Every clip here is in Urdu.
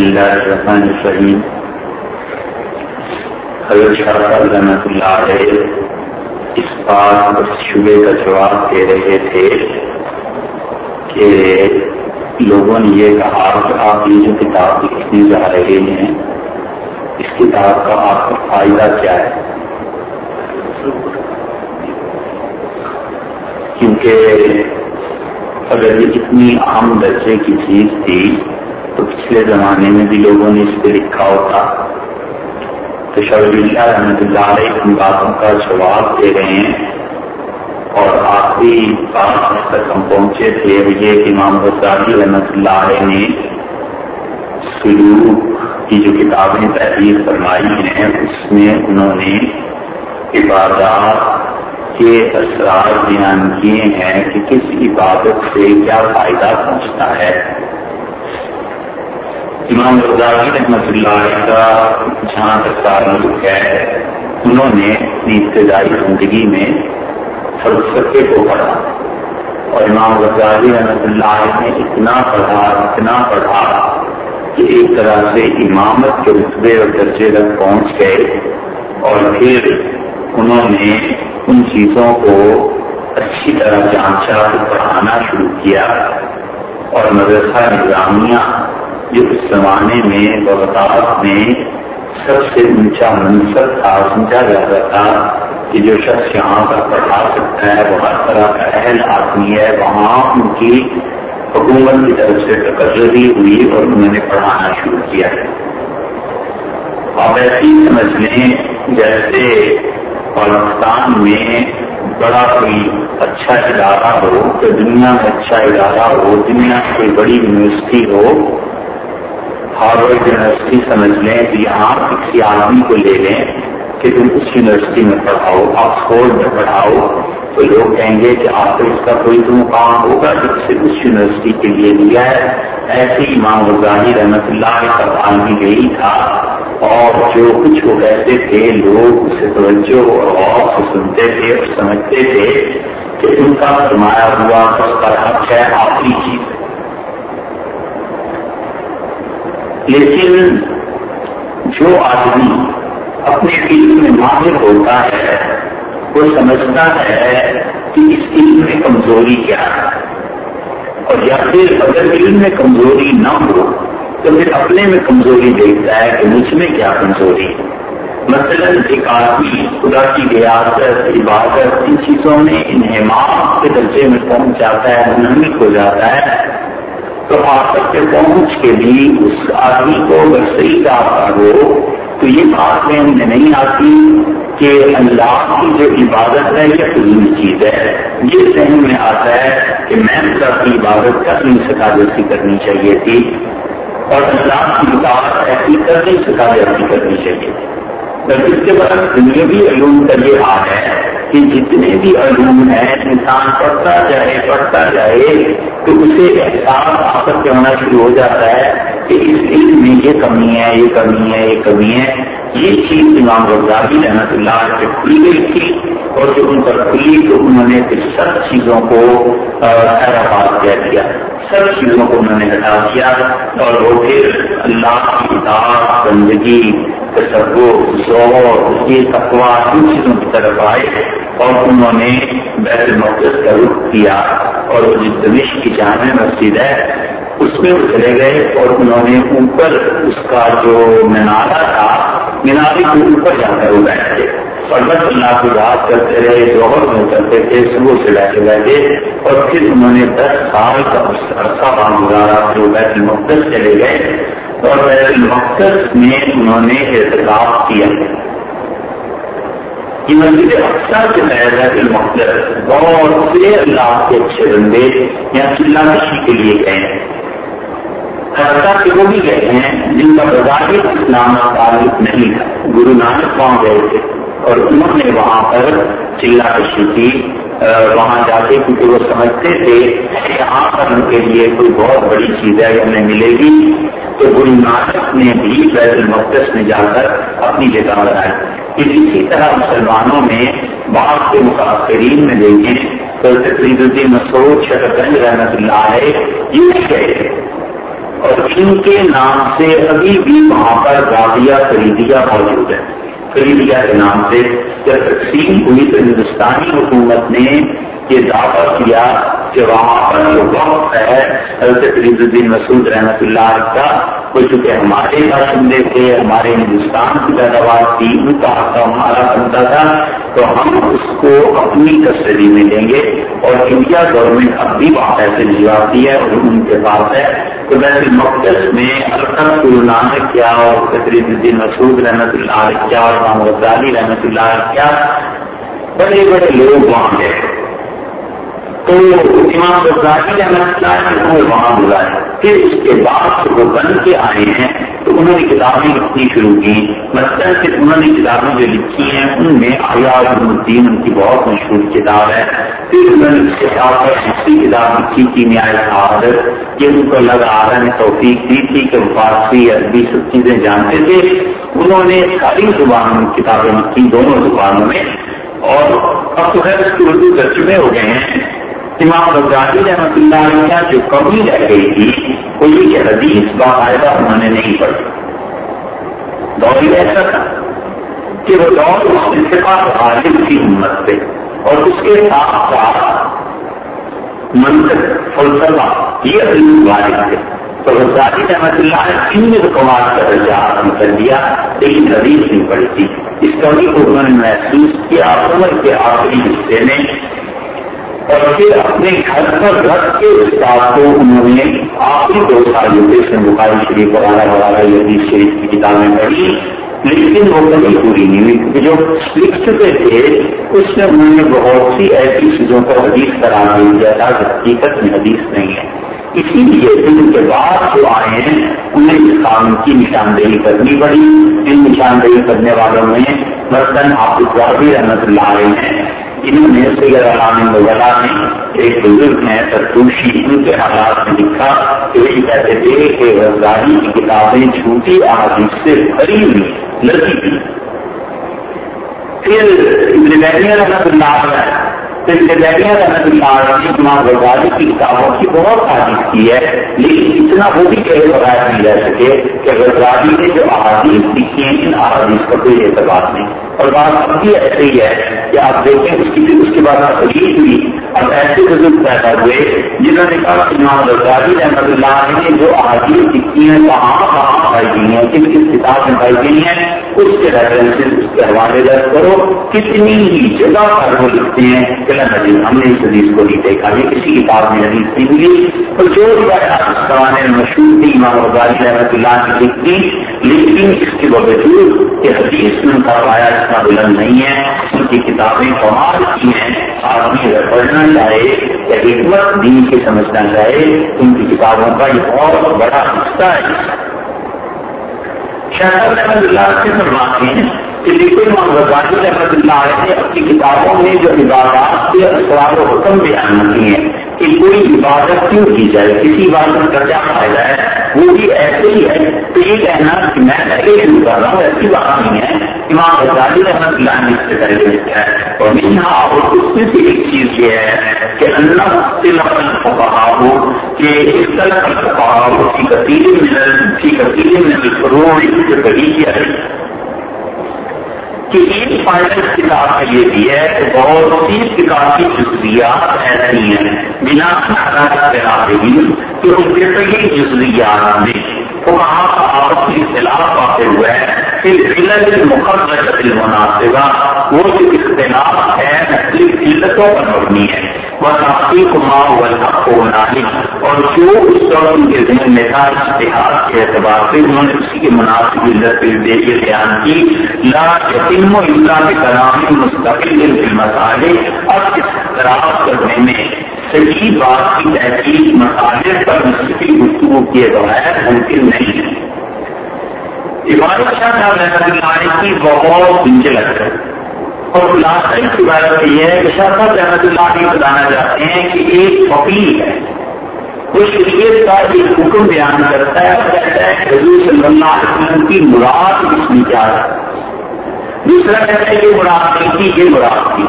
اللہ الرحمن الرحیم حضرت شاہ رحمۃ اللہ علیہ اس بات شبے کا جواب دے رہے تھے کہ لوگوں نے یہ کہا کہ آپ یہ جو کتاب لکھنے جا رہے ہیں، اس کتاب کا آپ کا فائدہ کیا ہے؟ کیونکہ اگر یہ اتنی عام درجے کی چیز تھی تو پچھلے زمانے میں بھی لوگوں نے اس پہ لکھا ہوتا۔ تو اللہ رحمۃ اللہ علیہ ان باتوں کا جواب دے رہے ہیں۔ اور آخری بات تک ہم پہنچے تھے یہ امام غزالی رحمۃ اللہ علیہ نے سلوک کی جو کتابیں تحریر فرمائی ہیں، اس میں انہوں نے عبادات کے اثرات بیان کیے ہیں کہ کس عبادت سے کیا فائدہ پہنچتا ہے۔ امام غزالی رحمۃ اللہ علیہ کا جہاں تک تعلق ہے، انہوں نے اپنی ابتدائی زندگی میں فلسفے کو پڑھا۔ اور امام غزالی رحمۃ اللہ علیہ نے اتنا پڑھا اتنا پڑھا کہ ایک طرح سے امامت کے رتبے اور درجے تک پہنچ گئے۔ اور پھر انہوں نے ان چیزوں کو اچھی طرح جانچا، پڑھانا شروع کیا۔ اور مدرسہ نظامیہ جو اس زمانے میں بغداد میں سب سے اونچا منصب تھا، سمجھا جاتا تھا کہ جو شخص یہاں پر پڑھا سکتا ہے، وہ ہر طرح کا اہل آدمی ہے۔ وہاں ان کی حکومت کی طرف سے تقرری ہوئی اور انہوں نے پڑھانا شروع کیا۔ ہے آپ ایسی سمجھ لیں جیسے پاکستان میں بڑا کوئی اچھا ادارہ ہو، تو دنیا میں اچھا ادارہ ہو، دنیا میں کوئی بڑی یونیورسٹی ہو ہارورڈ یونیورسٹی سمجھ لیں کہ یہاں کسی آدمی کو لے لیں کہ تم اس یونیورسٹی میں پڑھاؤ، آکسفورڈ میں پڑھاؤ، تو لوگ کہیں گے کہ آپ کو اس کا کوئی تو مقام ہوگا جس سے اس یونیورسٹی کے لیے لیا ہے۔ ایسے امام غزالی رحمت اللہ کا کام بھی یہی تھا۔ اور جو کچھ وہ کہتے تھے، لوگ اسے توجہ اور غور سے سنتے تھے اور سمجھتے تھے کہ ان کا فرمایا ہوا اس کا حق ہے، آخری چیز لیکن جو آدمی اپنے علم میں ماہر ہوتا ہے، وہ سمجھتا ہے کہ اس علم میں کمزوری کیا ہے۔ اور یا پھر اگر علم میں کمزوری نہ ہو، تو پھر اپنے میں کمزوری دیکھتا ہے کہ مجھ میں کیا کمزوری ہے۔ مثلاً ایک آدمی خدا کی ریاست عبادت، ان چیزوں میں انہمام کے درجے میں پہنچ جاتا ہے منہمک ہو جاتا ہے۔ تو آپ تک پہنچ کے بھی اس آدمی کو اگر صحیح راستہ ہو، تو یہ بات میں میں نہیں آتی کہ اللہ کی جو عبادت ہے، یہ فضول چیز ہے۔ یہ ذہن میں آتا ہے کہ میں خدا کی عبادت کر نہیں سکا جیسی کرنی چاہیے تھی، اور اللہ کی عبادت ایسی کر نہیں سکا جیسی کرنی چاہیے تھی۔ اس کے بعد دنیاوی علوم کا یہ حال ہے کہ جتنے بھی علوم ہیں، انسان پڑھتا جائے پڑھتا جائے، تو اسے احساس آپس سے ہونا شروع ہو جاتا ہے کہ اس علم میں یہ کمی ہے، یہ کمی ہے، یہ کمی ہے۔ یہ چیز امام غزالی رحمت اللہ سے کھلی گئی تھی اور جو ان پر کھلی تو انہوں نے پھر سب چیزوں کو آباد کیا دیا۔ سب چیزوں کو انہوں نے ہٹا دیا اور وہ پھر اللہ کی اطاعت، بندگی تصور ظہور یہ تقوا ان چیزوں کی طرف آئے اور انہوں نے بیت المقدس کا رخ کیا اور وہ جس دمش کی جامع مسجد ہے، اس میں وہ چلے گئے اور انہوں نے اوپر اس کا جو مینارا تھا مینارے کے اوپر جا کر وہ بیٹھے اور بس اللہ کو یاد کرتے رہے جوہر میں کرتے تھے، صبح سے بیٹھے بیٹھے اور پھر انہوں نے دس سال کا عرصہ وہاں گزارا، پھر وہ بیت المقدس چلے گئے۔ اور بیت المقدس میں انہوں نے احتجاج کیا یہ مسجد اکثر جو ہے بیت المقدس بہت سے اللہ کے اچھے بندے یا چلا کشی کے لیے گئے ہیں۔ حتیٰ کہ وہ بھی گئے ہیں جن کا بظاہر اسلام کا تعلق نہیں تھا۔ گرو نانک وہاں گئے تھے اور انہوں نے وہاں پر چلا کشی کی وہاں جاتے کیونکہ وہ سمجھتے تھے کہ یہاں پر ان کے لیے کوئی بہت بڑی چیز ہے ہمیں ملے گی۔ تو گرو نانک نے بھی بیت المقدس میں جا کر اپنی جگہ بنائی۔ اسی طرح مسلمانوں میں بعض کے متاثرین میں دیکھیں تو فرید الدین مسعود شرف گنج رحمت اللہ ہے یہ گئے تھے۔ اور ان کے نام سے ابھی بھی وہاں پر گاڑیاں خریدیا موجود ہے۔ خریدیا کے نام سے جب تقسیم ہوئی، تو ہندوستانی حکومت نے یہ دعویٰ کیا کہ وہاں پر جو وقت ہے، حضرت فریض الدین مسعود رحمت اللہ کا، وہ چونکہ ہمارے باشندے تھے، ہمارے ہندوستان کی پیداوار تھی، ان کا حق ہمارا بنتا تھا، تو ہم اس کو اپنی کسٹڈی میں لیں گے اور انڈیا گورنمنٹ اب بھی وہاں پیسے بھجواتی ہے اور ان کے پاس ہے۔ تو ویسے مقدس میں الطف نانک کیا اور فریض الدین مسعود رحمت اللہ کیا اور محمد غزالی رحمت اللہ کیا۔ بڑے بڑے لوگ وہاں گئے۔ تو امام بزاری احمد اللہ نے وہاں بلائے پھر اس کے بعد وہ بن کے آئے ہیں، تو انہوں نے کتابیں لکھنی شروع کی۔ مثلاً پھر انہوں نے کتابیں جو لکھی ہیں، ان میں آیات الدین، ان کی بہت مشہور کتاب ہے۔ پھر انہوں نے اس کے ساتھ دوسری کتاب لکھی کی نیا حاضر کہ ان کو اللہ تعالیٰ نے توفیق دی تھی کہ وہ فارسی، عربی سب چیزیں جانتے تھے۔ انہوں نے ساری زبانوں میں کتابیں لکھی، دونوں زبانوں میں۔ اور اب تو خیر اس کے اردو ترجمے ہو گئے ہیں۔ امام غزالی رحمۃ اللہ علیہ جو کمی رہ گئی تھی وہ یہ حدیث باقاعدہ انہوں نے نہیں پڑھی دور ہی ایسا تھا کہ وہ دور اس کے پاس عالم کی ہمت سے اور اس کے ساتھ ساتھ منصب فلسفہ یہ حدیث والد تھے تو غزالی رحمۃ اللہ نے تین کمار کا درجہ حاصل کر دیا لیکن حدیث نہیں پڑی تھی اس کمی کو انہوں نے محسوس کیا عمر کے آخری حصے میں اور پھر اپنے گھر پر رکھ کے اس بات کو انہوں نے آخری دو سال سے بخاری شریف وغیرہ وغیرہ یہ شریف کی کتابیں پڑھی، لیکن وہ کبھی پوری نہیں ہوئی، کیونکہ جو لکھ چکے تھے، اس میں انہوں نے بہت سی ایسی چیزوں کو حدیث کرا دی، جیسا حقیقت میں حدیث نہیں ہے۔ اسی لیے ان کے بعد جو آئے ہیں، انہیں اس قانون کی نشاندہی کرنی پڑی۔ ان نشاندہی کرنے والوں میں مثلاً آپ اس بھی رحمت اللہ رہے ہیں انہوں نے سید عالم وغیرہ نے ایک بزرگ ہیں ترتوشی ان کے حالات میں لکھا کہ وہ کہتے تھے کہ غزالی کی کتابیں جھوٹی احادیث سے بھری ہوئی لڑکی تھی پھر رحمت اللہ رحمت غزالی کی کتابوں کی بہت تعریف کی ہے، لیکن اتنا وہ بھی کہے بغیر نہیں رہ سکے کہ غزالی نے جو احادیث لکھی ہیں، ان احادیث کا کوئی اعتبار نہیں۔ اور بات اب بھی ایسے ہی ہے کہ آپ دیکھیں، اس کی اس کے بعد خرید ہوئی۔ اب ایسے بزرگ پیدا ہوئے جنہوں نے کہا کہ امام غزالی رحمت اللہ نے جو احادیث لکھی ہیں، کہاں کہاں پائی گئی ہیں کس کس کتاب میں پائی گئی ہیں، اس کے ریفرنس اس کے حوالے درج کرو۔ کتنی ہی جگہ پر وہ لکھتے ہیں کہ حدیث ہم نے اس حدیث کو نہیں دیکھا یہ کسی کتاب میں حدیث نہیں ملی تو جو اس مشہور تھی، امام غزالی رحمت اللہ کی لکھتی لیکن اس کے باوجود کہ حدیث میں ان کا پایا اتنا بلند نہیں ہے ان کی کتابیں کمال کی ہیں، آدمی اگر پڑھنا چاہے یا حکمت دین کے سمجھنا چاہے، ان کی کتابوں کا یہ بہت بڑا حصہ ہے۔ شہر رحمت اللہ سے فرماتے ہیں کہ لیکن غزالی رحمت اللہ علیہ نے اپنی کتابوں میں جو عبادات کے اثرات و حکم بیان کی ہیں، کہ کوئی عبادت کیوں کی جائے؟ کسی عبادت کا کیا فائدہ ہے وہ بھی ایسے ہی ہے تو یہ کہنا کہ میں پہلے شروع کر رہا ہوں، ایسی بات نہیں ہے۔ امام غزالی رحمت اللہ نے اس سے پہلے کیا ہے۔ اور یہاں اور اس میں سے ایک چیز یہ ہے کہ اللہ سے لفظ کو کہا ہو، کہ اس طرح کا کہا ہو کی کثیر ملل کی کثیر ملل فروغ سے بڑی کیا ہے کہ ایک فائدہ کتاب کا یہ بھی ہے کہ بہت سی کتاب کی جزویات ایسی ہیں، بنا کہ ان کے صحیح جزویات میں تو وہاں کا آپس کی اختلاف واقع ہوا ہے کہ ضلع مقدس المناسبہ وہ جو اختلاف ہے صرف علتوں پر مبنی ہے وہ تحقیق ماں و حق و نالی اور جو اس دور کے ذہن میں تھا اشتہار کے اعتبار سے انہوں نے اسی کے مناسب علت یہ بیان کی لا یتیم و اللہ کے کلام مستقل مسالے اب اس اختلاف کرنے میں صحیح بات کی تحقیق مسالے پر مستقل گفتگو کیے بغیر ممکن نہیں ہے عبادت شاہ صاحب اللہ کی بہت منزل ہے اور خلاصہ کی بات یہ ہے کہ شاہ صاحب رحمت اللہ یہ بتانا چاہتے ہیں کہ ایک فقیر ہے۔ وہ شریعت کا ایک حکم بیان کرتا ہے اور کہتا ہے حضور صلی اللہ علیہ وسلم کی مراد اس میں کیا ہے۔ دوسرا کہتا ہے یہ مراد نہیں تھی، یہ مراد تھی۔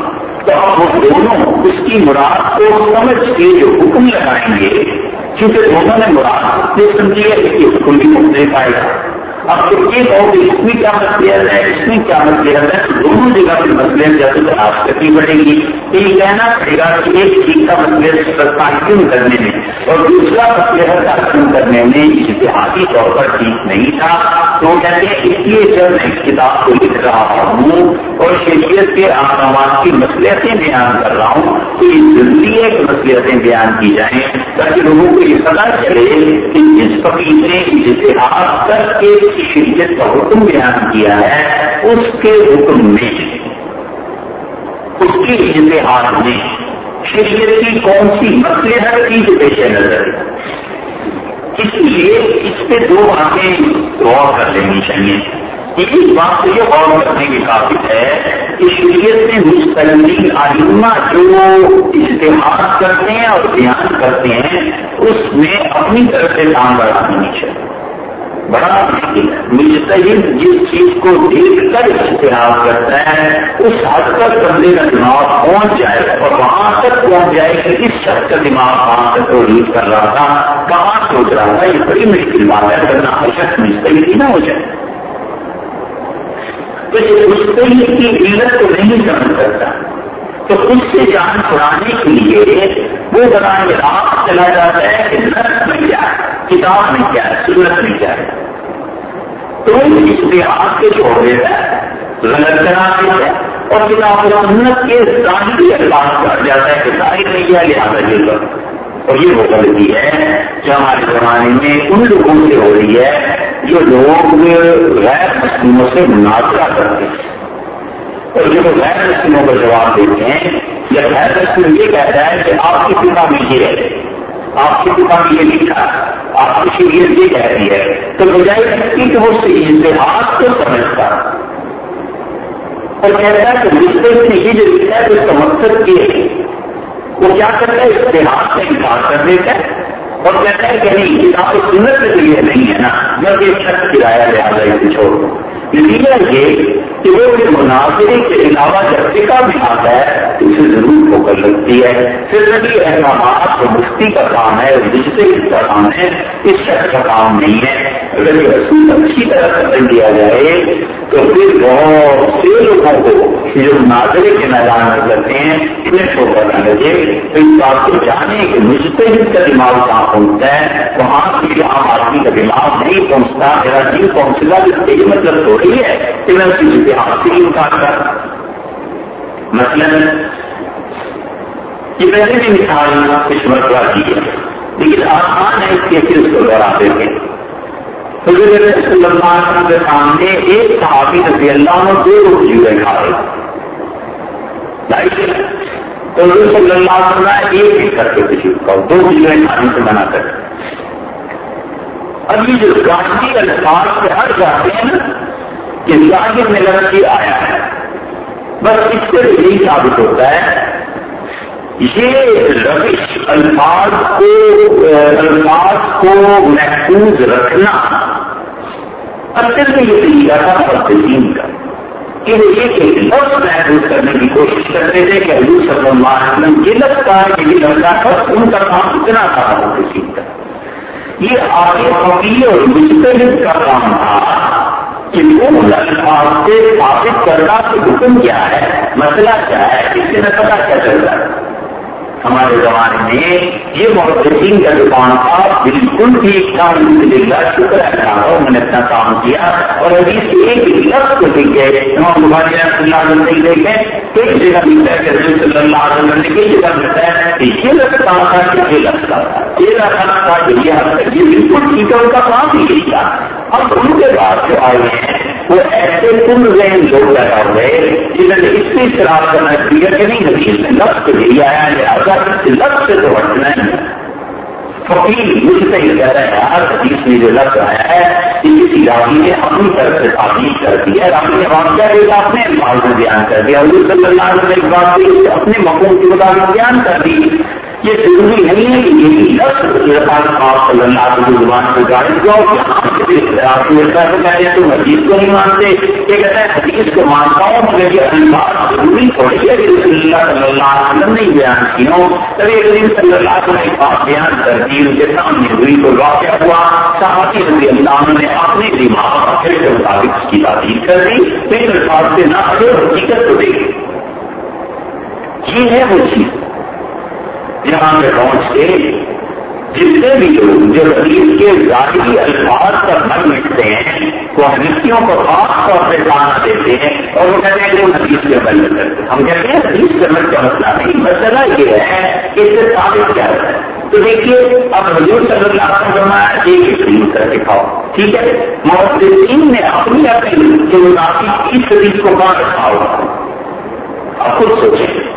تو اب وہ دونوں اس کی مراد کو سمجھ کے جو حکم لگائیں گے کیونکہ دونوں نے مراد یہ سمجھی ہے کہ اس کو بھی دے پائے گا اب تو یہ کہو کہ اس میں کیا مسئلہ ہے اس میں کیا مسئلہ ہے دونوں جگہ پہ مسئلے جیسے تلاش کرنی پڑے گی۔ یہ کہنا پڑے گا کہ ایک چیز کا مسئلہ تعین کرنے میں اور دوسرا مسئلہ تعین کرنے میں اتحادی طور پر ٹھیک نہیں تھا۔ تو کہتے ہیں، اس لیے جب میں اس کتاب کو لکھ رہا ہوں اور شریعت کے احکامات کی مسئلتیں بیان کر رہا ہوں، تو یہ ضروری ہے کہ مسئلتیں بیان کی جائیں تاکہ لوگوں کو یہ پتا چلے کہ جس فقیر نے اتحاد کر کے شریعت کا حکم بیان کیا ہے، اس کے حکم میں، اس کی اتحاد میں، شریعت کی کون سی مسئلہ کی پیش نظر۔ اس لیے اس پہ دو باتیں غور کر لینی چاہیے۔ ایک بات سے یہ غور کرنے کی قابل ہے کہ شریعت میں مستقل علما جو اشتہار کرتے ہیں اور بیان کرتے ہیں، اس میں اپنی طرف سے کام بڑھا دینی چاہیے۔ بڑا مستحد جس چیز کو دیکھ کر اشتہار کرتا ہے، اس حد تک بندے کا دماغ پہنچ جائے اور وہاں تک پہنچ جائے کہ اس شخص کا دماغ کہاں تک ریڈ کر رہا تھا، کہاں سوچ رہا تھا، یہ بڑی مشکل بات ہے۔ کرنا ہر شخص مستحد ہی نہ ہو جائے۔ تو یہ مستحد کی علت کو نہیں سمجھ سکتا۔ تو اس سے جان چھڑانے کے لیے وہ براہ راست چلا جاتا ہے کہ نرس میں کیا ہے کتاب میں کیا ہے؟ سورت میں کیا ہے؟ تو اس لحاظ کے چھوڑ دیتا ہے غلط کرا ہے اور کتاب و سنت کے ظاہری اخلاق کر جاتا ہے کہ ظاہر نہیں کیا، لہٰذا یہ لوگ اور یہ وہ غلطی ہے جو ہمارے زمانے میں ان لوگوں سے ہو رہی ہے، جو لوگ غیر مسلموں سے مناظرہ کرتے ہیں۔ اور جو غیر مسلموں کو جواب دیتے ہیں، یا غیر مسلم یہ کہتا ہے کہ آپ کی کتاب میں یہ ہے۔ آپ کی کتاب یہ لکھا آپ کی شریعت یہ کہتی ہے تو بجائے سکتی کہ وہ اتحاد کو سمجھتا۔ اور کہتا ہے کہ مستقل نے یہ جو لکھا ہے اس کا مقصد یہ ہے، وہ کیا کرتا ہے؟ اتحاد سے انکار کر دیتا ہے۔ اور کہتا ہے کہ نہیں کتاب سنت کے لیے نہیں ہے نا، جب یہ شخص کرایہ لہٰذا اسے چھوڑ دو نتیجہ یہ کہ وہ مناظرے کے علاوہ جب ٹکا بھی آتا ہے، تو اسے ضرور ٹھوکر لگتی ہے۔ پھر نبی احکامات اور مفتی کا کام ہے، اور ڈیجیٹل کا کام ہے، اس شخص کا کام نہیں ہے۔ اگر یہ رسول اچھی طرح ختم دیا جائے، تو پھر بہت سے لوگوں کو جو مناظرے کے میدان میں کرتے ہیں، انہیں ٹھوکر نہ لگے۔ تو اس بات کو جانے کہ مجتہد کا دماغ کہاں پہنچتا ہے؟ وہاں کی عام آدمی کا دماغ نہیں پہنچتا، میرا دل پہنچتا جس کے مطلب تھوڑی ہے کہ میں اس کی سے ہی انکار کر مثلاً، یہ پہلے بھی مثال کچھ مرتبہ کی ہے۔ لیکن آسان ہے اس کے پھر اس کو دوہرا دیتے ہیں حضور صلی اللہ علیہ وسلم کے سامنے ایک صحابی رضی اللہ عنہ دو روز جوئے کھا رہے تو حضور صلی اللہ علیہ وسلم ایک ایک کر کے کسی کا دو جوئے کھانے سے منع کر اب یہ جو گاندھی الفاظ سے ہٹ جاتے ہیں نا کہ ظاہر میں لڑکی آیا ہے۔ بس اس سے یہی ثابت ہوتا ہے یہ روش الفاظ کو الفاظ کو محفوظ رکھنا۔ اصل میں یہ طریقہ تھا فردین کا، کہ وہ ایک ایک لفظ محفوظ کرنے کی کوشش کرتے تھے کہ حضور صلی اللہ علیہ وسلم یہ لگتا ہے کہ یہ لڑکا تھا، ان کا کام اتنا تھا کسی کا۔ یہ آگے فقیر اور مستقل کا کام تھا کہ وہ الفاظ سے ثابت کرنا کہ حکم کیا ہے؟ مسئلہ کیا ہے؟ اس سے میں پتا کیا چل رہا ہے ہمارے زمانے میں یہ محدثین کا دکان تھا، بالکل ٹھیک تھا، الحمد للہ، شکر ہے میں نے اپنا کام کیا۔ اور ابھی سے ایک لفظ کو لکھ گئے امام بخاری رحمۃ اللہ علیہ نہیں دیکھے ایک جگہ ملتا ہے، کہ رسول صلی اللہ علیہ وسلم نے کئی جگہ ملتا ہے کہ یہ لفظ کہاں تھا کہ یہ لفظ تھا، یہ لفظ تھا کہ یہ بالکل ٹھیک ہے ان کا کام ہی نہیں تھا۔ اب ان کے بعد جو آئے ہیں وہ ایسے کل ذہن لوگ پیدا ہوئے جنہوں نے اس سے شراب کرنا چاہیے کہ نہیں، حدیث میں لفظ نہیں آیا لہٰذا لفظ سے تو ہٹنا ہے۔ فقیر مجھ سے یہ کہہ رہا ہے ہر حدیث میں جو لفظ آیا ہے کسی راوی نے اپنی طرف سے تعبیر کر دیا راوی نے واقعہ ایک اپنے انداز میں بیان کر دیا۔ حضور صلی اللہ علیہ وسلم ایک بات اپنے مقوم کے مطابق بیان کر دی۔ یہ ضروری نہیں ہے کہ یہ لفظ آپ صلی اللہ علیہ زبان کو جانے جو آپ کہتے ہیں تو حدیث کو نہیں مانتے۔ یہ کہتا ہے حدیث کو مانتا ہوں، مگر یہ الفاظ ضروری تھوڑی ہے کہ رسول اللہ صلی اللہ علیہ وسلم نے بیان کی ہوں کبھی کریم صلی اللہ علیہ وسلم بات بیان کر دی، ان کے سامنے ہوئی تو واقع ہوا۔ صحابی رضی اللہ عنہ نے اپنے دماغ کے مطابق اس کی تعریف کر دی۔ پھر الفاظ سے نہ حقیقت کو دیکھی یہ ہے وہ چیز۔ جہاں پہ پہنچ کے جتنے بھی لوگ جو حدیث کے ظاہری الفاظ پر من مٹتے ہیں، وہ حدیثیوں کو خاص طور پہ جانا دیتے ہیں اور وہ کہتے ہیں کہ وہ حدیث کے عمل کرتے ہم کہتے ہیں حدیث کے کا مسئلہ نہیں، مسئلہ یہ ہے کہ اس سے ثابت کیا ہے تو دیکھیے، اب حضور صلی اللہ علیہ وسلم ایک حدیث کر دکھاؤ۔ ٹھیک ہے؟ محدثین نے اپنی اپنی کے مطابق اس حدیث کو کہاں رکھا ہوگا؟ اب خود سوچیں۔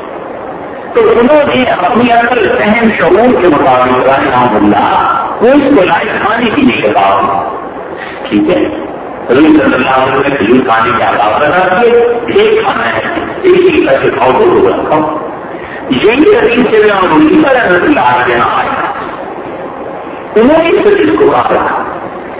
تو انہوں نے اپنی اصل اہم شعور کے مطابق رحم اللہ کو اس کو لائف کھانے کی نہیں لگا ٹھیک ہے؟ رضی صلی اللہ علیہ وسلم کھجور کھانے کی آغاز کرا کہ ایک کھانا ہے، ایک کر کے کھاؤ تو روز رکھو یہی عظیم سے میں پر اللہ کے یہاں انہوں نے اس کو کہا۔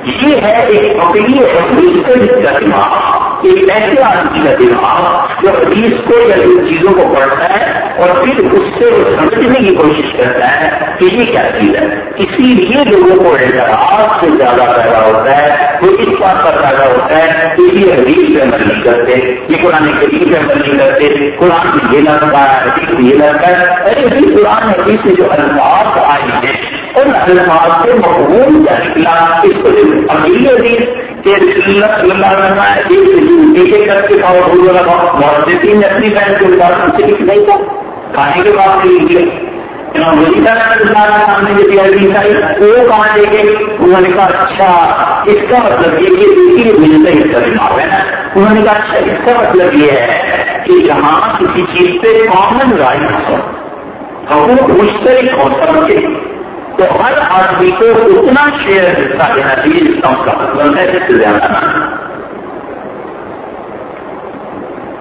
یہ ہے ایک اپنی حدیث کا دماغ ایک ایسے آدمی کا دماغ جو حدیث کو یا ان چیزوں کو پڑھتا ہے اور پھر اس سے وہ سمجھنے کی کوشش کرتا ہے کہ یہ کیا چیز ہے؟ اسی لیے لوگوں کو اعتراض سے زیادہ پیدا ہوتا ہے، وہ اس بات پر پیدا ہوتا ہے کہ یہ حدیث پہ عمل نہیں کرتے، یہ قرآن کریم پہ عمل نہیں کرتے، قرآن میں یہ لگتا ہے حدیث یہ لگتا ہے ارے قرآن حدیث میں جو الفاظ آئے ہیں، ان الفاظ سے مقبول کا نکلا اس کو اگلی حدیث کہ اللہ علیہ ایک ایک کر کے کھاؤ بھول نے اپنی بہن کے سے کچھ نہیں تھا کھانے کے بعد نہیں نکلے سامنے جو وہ کہاں لے کے انہوں نے کہا اچھا اس کا مطلب یہ کہ اسی ملتا ہے اس کا ہے نا انہوں نے کہا اچھا اس کا مطلب یہ ہے کہ جہاں کسی چیز پہ کامن رائٹ ہو حقوق مشترک ہو سب کے تو ہر آدمی کو اتنا شیئر حصہ دینا چاہیے جس کا اس کا مطلب ہے جس سے زیادہ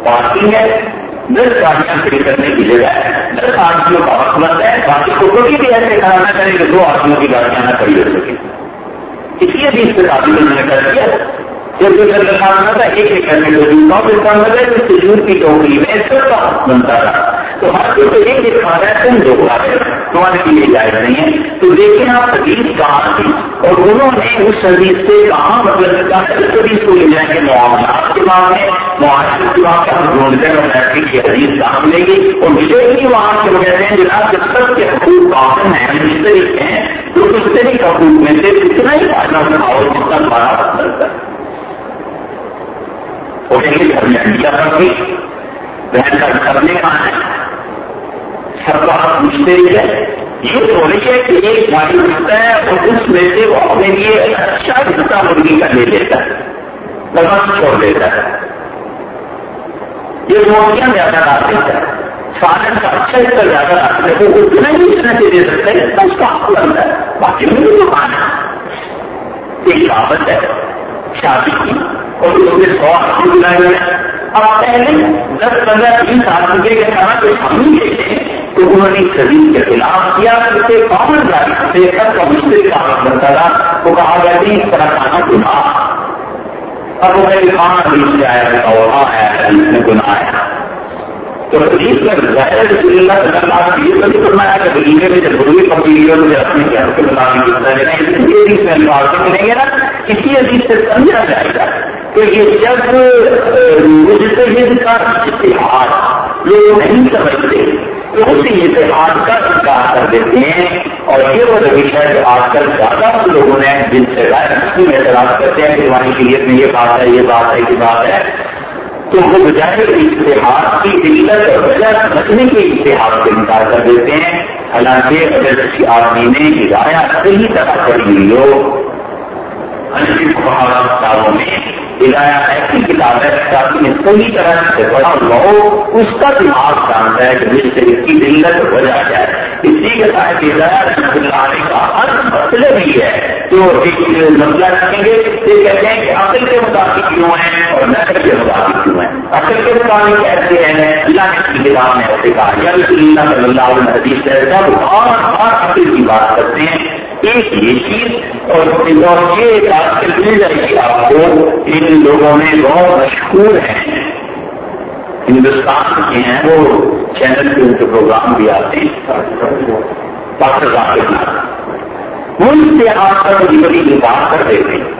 پارکنگ ہے دس گاڑیاں کھڑی کرنے کی جگہ ہے۔ دس آدمیوں کا مطلب ہے، باقی کو کبھی بھی ایسے کرانا کریں کہ دو آدمیوں کی گاڑیاں نہ کھڑی ہو سکے اس لیے بھی اس سے آدمی لوگوں نے کر دیا۔ جب جو تھا ایک ایک مطلب ہے کی ٹوکری میں سب کا بنتا تھا تو ہر کوئی تو ایک ایک کھا رہا ہے، تم دو کھا رہے تمہارے لیے جائز نہیں ہے۔ تو دیکھیں آپ حدیث کہاں تھی اور انہوں نے اس حدیث سے کہاں مطلب اس حدیث کو لے جائیں گے معاملات کے معاشرے کے بعد ہم ڈھونڈتے ہیں کی حدیث کہاں ملے گی اور مجھے بھی وہاں سے وہ کہتے ہیں، جناب، جب کے حقوق قانون ہیں مشترک ہیں، تو مشترک حقوق میں سے اتنا ہی فائدہ اٹھاؤ جتنا بڑا بدلتا ہے۔ وہ کہیں گھر میں ہڈیاں رکھ گئی بہن کا گھر میں کہاں ہے۔ سب کا حق مشترک ہے یہ تھوڑی ہے کہ ایک مالی ہوتا ہے اور اس میں سے وہ اپنے لیے اچھا حصہ مرغی کا لے لیتا ہے۔ بس چھوڑ دیتا ہے۔ یہ موتیاں زیادہ ڈال دیتا ہے۔ سالن کا اچھا حصہ زیادہ ڈالتا ہے۔ وہ اتنا ہی اتنا سے دے سکتا ہے اتنا اس کا حق بنتا ہے۔ باقی میری دکان ہے۔ ایک کہاوت ہے۔ شادی کی اور اس میں سو آدمی بلائے ہوئے اب پہلے دس پندرہ بیس آدمی کے کھانا کوئی ہم ہی دیکھتے تو انہوں نے شریر کے خلاف کیا، اسے کامن جاری سے سب کا مشکل کا بنتا تھا۔ وہ کہا گیا کہ اس طرح کھانا گناہ اب وہ میرے کھانا بیچ سے اور وہاں آیا میں گنا آیا تو حدیث میں ظاہر اللہ صلی اللہ علیہ وسلم یہ فرمایا کہ بلینے میں ضروری پکڑی ہے تو اپنے گھر کے بتانے کی ہے اسی حدیث میں الفاظ ملیں گے نا اسی حدیث سے سمجھا جائے گا کہ یہ جب مجھ سے کا اشتہار لوگ نہیں سمجھتے تو اسی اتحاد کا انکار کر دیتے ہیں اور یہ وہ رویہ ہے جو آج کل زیادہ لوگوں نے جن سے میں اعتراض کرتے ہیں کہ ہماری شریعت میں یہ بات ہے یہ بات ہے یہ بات ہے تو وہ بجائے اشتہار کی علت اور وجہ سمجھنے کے اشتہار سے انکار کر دیتے ہیں۔ حالانکہ اگر کسی آدمی نے ہدایات صحیح طرح کری ہوئی ہو کتابوں میں ایسی کتاب ہے تاکہ صحیح طرح سے پڑھا ہوا ہو، اس کا دماغ جانتا ہے کہ جس سے اس کی دلت ہو جاتا ہے۔ اسی کے ساتھ رحمت اللہ علیہ کا ہر مسئلے بھی ہے۔ جو ایک مسئلہ رکھیں گے۔ یہ کہتے ہیں کہ عقل کے مطابق کیوں ہیں اور نقل کے مطابق کیوں ہیں؟ اصل کے مطابق کہتے ہیں؟ اللہ کی کتاب میں ایسے کہا، یا رسول اللہ صلی اللہ علیہ حدیث سے سب اور اور عقل کی بات کرتے ہیں۔ ایک یہ چیز اور یہ بات مل جائے گی آپ کو۔ ان لوگوں میں بہت مشہور ہیں۔ ہندوستان کے ہیں وہ، چینل پہ ان کے پروگرام بھی آتے ہیں۔ پاکستان ان سے آپ کا بڑی بڑی بات کر دیتے ہیں۔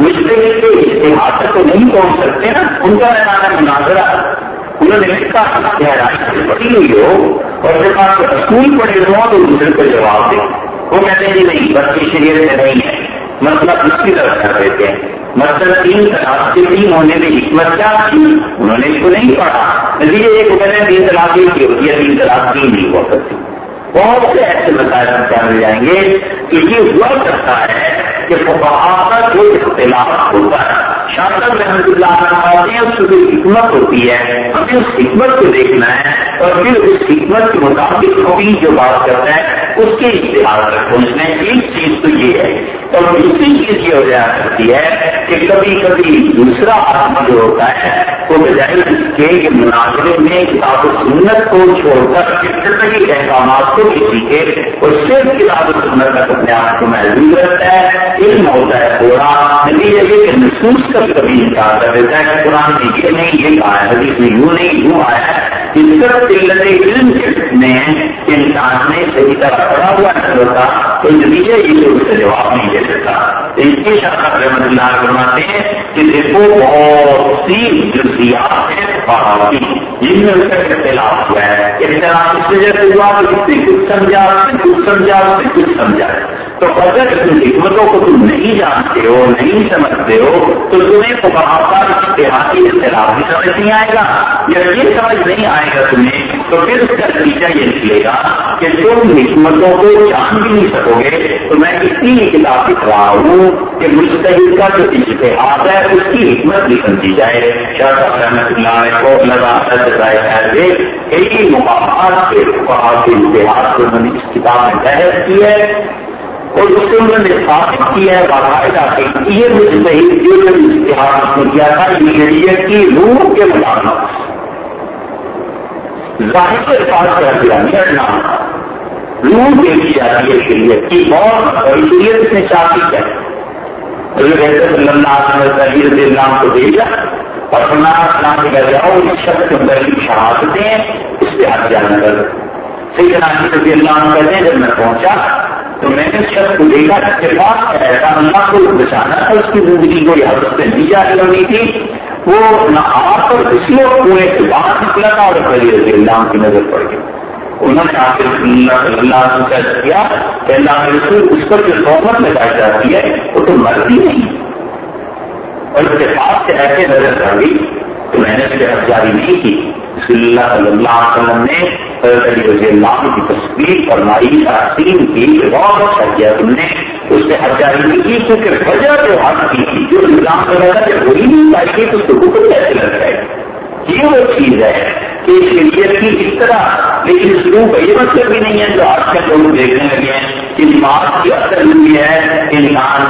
مشکل کے اتحاد تو نہیں پہنچ سکتے نا۔ ان کا ہے مناظرہ۔ انہوں نے لکھا گہرائی پڑھی ہوئی ہو اور جب آپ اسکول پڑھے ہو تو دوسرے کو جواب دیں وہ کہتے ہیں جی نہیں بچے شریر میں نہیں ہے۔ مطلب اس کی طرف کر دیتے ہیں۔ مطلب تین طلاق کے تین ہونے میں حکمت کیا تھی؟ انہوں نے اس کو نہیں پڑھا۔ نتیجے ایک کہتے ہیں تین طلاق کی ہوتی ہے تین طلاق تین نہیں ہوا کرتی۔ بہت سے ایسے مسائل ہم جائیں گے کہ یہ ہوا کرتا ہے کہ فقہا جو اختلاف ہوتا ہے۔ شاطر رحمت اللہ ہیں اس کی حکمت ہوتی ہے۔ ہمیں اس حکمت کو دیکھنا ہے اور پھر اس حکمت کے مطابق کبھی جو بات کرتا ہے، اس کے اشتہار تک پہنچنا ہے۔ ایک چیز تو یہ ہے، اور دوسری چیز یہ ہو جایا کرتی ہے کہ کبھی کبھی دوسرا آدمی جو ہوتا ہے، وہ بجائے اس کے مناظرے میں کتاب و سنت کو چھوڑ کر فطرتی احکامات کو بھی سیکھے، اور صرف کتاب و سنت تک اپنے آپ کو محدود رکھتا ہے۔ علم ہوتا ہے تھوڑا نتیجہ یہ کہ محسوس کر کبھی انکار کر دیتا ہے کہ قرآن میں یہ نہیں، یہ کہا ہے، حدیث میں یوں نہیں، یوں آیا ہے۔ اس طرح قلت علم میں انسان نے صحیح طرح پڑا ہوا نہیں ہوتا تو نتیجہ یہ اس کا جواب نہیں دے سکتا۔ اس کی شرح رحمت اللہ فرماتے ہیں کہ دیکھو، بہت سی جزیات ہیں پہاڑی جن میں اس کا اختلاف ہوا ہے۔ اختلاف اس وجہ سے ہوا کہ اس سے کچھ سمجھا کچھ سمجھا کچھ سمجھا۔ تو اگر ان حکمتوں کو تم نہیں جانتے ہو، نہیں سمجھتے ہو، تو تمہیں فقہات اشتہاری اختلاف بھی سمجھ نہیں آئے گا۔ یا یہ سمجھ نہیں آئے گا تمہیں، تو پھر اس کا نتیجہ یہ نکلے گا کہ تم حکمتوں کو جان بھی نہیں سکو گے تو میں اسی کتاب لکھ رہا ہوں کہ مستحد کا جو اشتہار ہے، اس کی حکمت بھی سمجھی جائے۔ شاہ رحمت اللہ کو لگا کئی مقامات کے اشتہار کو نے اس کتاب میں بحث کی ہے۔ اور اس سے انہوں نے ثابت کیا ہے باقاعدہ کہ یہ مجھ صحیح جو میں اشتہار نے کیا تھا۔ یہ شریعت کی روح کے مطابق۔ ظاہر کے ساتھ کر دیا لڑنا روح دیکھی جاتی ہے شریعت کی بہت اور شریعت میں چاہتی ہے صلی اللہ علیہ وسلم کو بھیجا۔ اور سنانا اسلام کے گھر جاؤ اس شخص کے اندر کی شہادتیں اس پہ ہاتھ جانا کر۔ صحیح جناب رضی اللہ عنہ کہتے ہیں، جب میں پہنچا تو میں نے شخص کو دیکھا کے پاس ایسا اللہ کو بچانا تھا، اس کی زندگی کو یہ حضرت نہیں جاری ہونی تھی۔ وہ نہ آپ پر اسی وقت کنویں سے باہر نکلا تھا اور پہلے رضی اللہ کی نظر پڑ گئی۔ انہوں نے آخر اللہ صلی اللہ علیہ وسلم کیا کہ اللہ کے رسول اس پر جو صحبت میں پائی جاتی ہے، وہ تو مرضی نہیں۔ اور اس کے پاس سے ایسے نظر پڑ گئی تو میں نے اس سے جاری نہیں کی۔ رسول اللہ صلی اللہ علیہ وسلم نے حضرت رضی اللہ کی تصویر فرمائی تحسین کی بہت اچھا کیا تم نے اس نے ہر جاری نہیں کی کیونکہ وجہ جو حق کی تھی۔ جو نظام وغیرہ جب وہی نہیں پائی تو اس کو حکم کیسے لگ جائے یہ وہ چیز ہے۔ کہ شریعت کی اس طرح لیکن اس روح کا یہ مطلب بھی نہیں ہے جو آج کل لوگ دیکھنے لگے ہیں۔ کہ نماز کی اثر بھی ہے انسان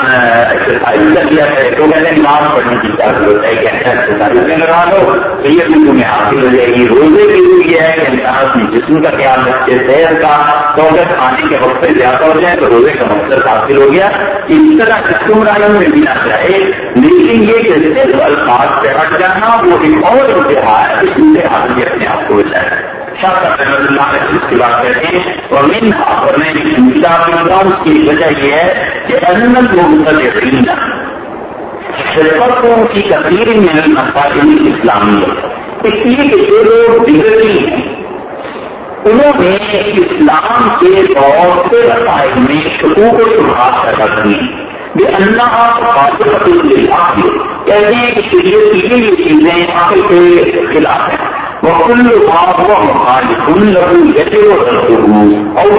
ایکسرسائز کر لیا ہے تو کہتے ہیں نماز پڑھنے کی کیا ضرورت ہے؟ کہ ایکسرسائز میں لگا لو۔ تو بھی تمہیں حاصل ہو جائے گی۔ روزے کی بھی ہے کہ انسان اپنی جسم کا خیال رکھے، صحت کا تو اگر کھانے کے وقت پہ زیادہ ہو جائے تو روزے کا مقصد حاصل ہو گیا۔ اس طرح حکمرانوں میں بھی نہ چاہے لیکن یہ کہ صرف الفاظ سے ہٹ جانا وہ ایک اور امتحان ہے اس امتحان بھی اپنے آپ کو اللہ اس کی بات کرتے ہیں اور مین اور میں اس کی وجہ یہ ہے کہ انت وہ شرکتوں کی کثیر میں مساجد اسلامی ہے اس لیے کہ جو لوگ بگڑی ہیں انہوں نے اسلام کے دور کے رسائل میں حقوق و شبہات پیدا کرنی بے اللہ کہتے ہیں کہ یہ چیزیں عقل کے خلاف ہیں۔ وکل باب و مخالف لہو یجو اور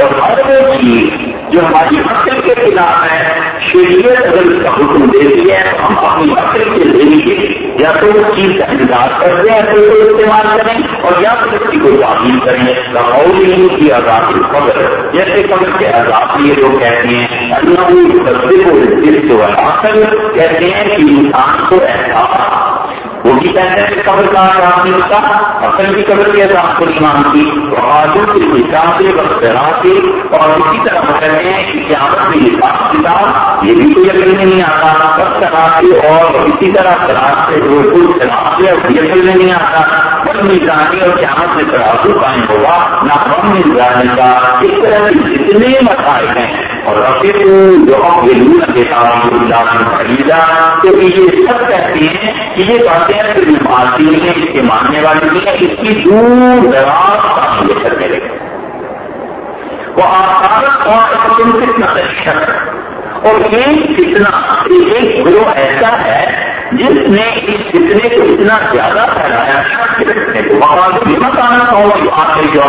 اور ہر وہ چیز جو ہماری عقل کے خلاف ہے، شریعت اگر اس کا حکم دیتی ہے ہم اپنی عقل کے ذریعے یا تو اس چیز کا انتظار کرتے ہیں تو استعمال کریں اور یا پھر اس کی کوئی تعمیر کریں اور نہیں کی آزاد خبر جیسے قبر کے آزاد یہ لوگ کہتے ہیں، اللہ کو دل جو عقل کہتے ہیں کہ انسان کو احساس وہی کہتے ہیں قبر کا آرام نہیں ہوتا اپنے بھی قبر کے ساتھ کو ایمان کی بہادر کے حساب سے بخرا سے اور اسی طرح کہتے ہیں کہ قیامت میں یہ حساب کتاب یہ بھی کوئی یقین نہیں آتا بس طرح سے اور اسی طرح طرح سے بالکل طرح سے اور یقین نہیں آتا۔ بس میزانی اور قیامت میں ترازو قائم ہوگا، نہ ہم مل جانے کا اس طرح سے جتنے مسائل ہیں۔ اور پھر جو ہم ضرور خریدا تو یہ سب کہتے ہیں کہ یہ باتیں صرف مارتی ہیں اس کے ماننے والی نہیں ہے، اس کی دور دراز کام لے کر میرے وہ آسارت اور تم کتنا شک اور ایک کتنا ایک گروہ ایسا ہے جس نے اس فتنے کو اتنا زیادہ پھیلایا ہمت آنا ہو آپ کے جو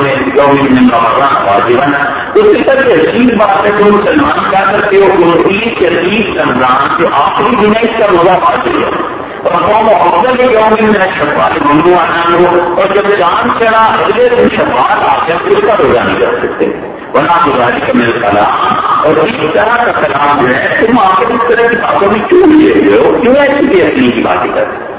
جیون اس کی طرح عجیب بات ہے جو مسلمان کیا کرتے ہو عید کے عجیب رمضان جو آخری دن ہے، اس کا مزہ حاصل ہو اور یوم میں آنا ہو اور جب چاند چڑھا اگلے دن شفال کا روزہ نہیں کر سکتے۔ ورنہ گزاری کا کلام اور اس طرح کا کلام جو ہے، تم آپ اس طرح کی باتوں میں کیوں ہو؟ کیوں ایسی کی باتیں کرتے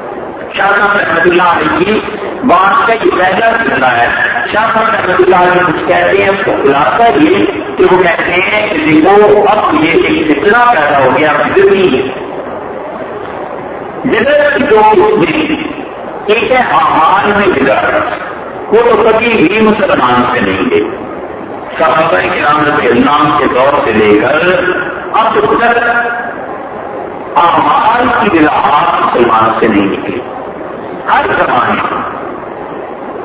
شاہ صاحب رحمت اللہ علیہ کی بات کا یہ پہلا سلسلہ ہے۔ شاہ صاحب رحمت اللہ علیہ کچھ کہتے ہیں، اس کو خلاصہ یہ کہ وہ کہتے ہیں کہ دیکھو، اب یہ ایک سلسلہ پیدا ہو گیا بدنی جدھر جو میں ایک ہے امان میں بگڑ وہ تو کبھی بھی مسلمان سے نہیں گئے صحابہ کرام رضی اللہ کے دور سے لے کر اب تک آمال کی وضاحت مسلمان سے نہیں نکلی ہر زمانے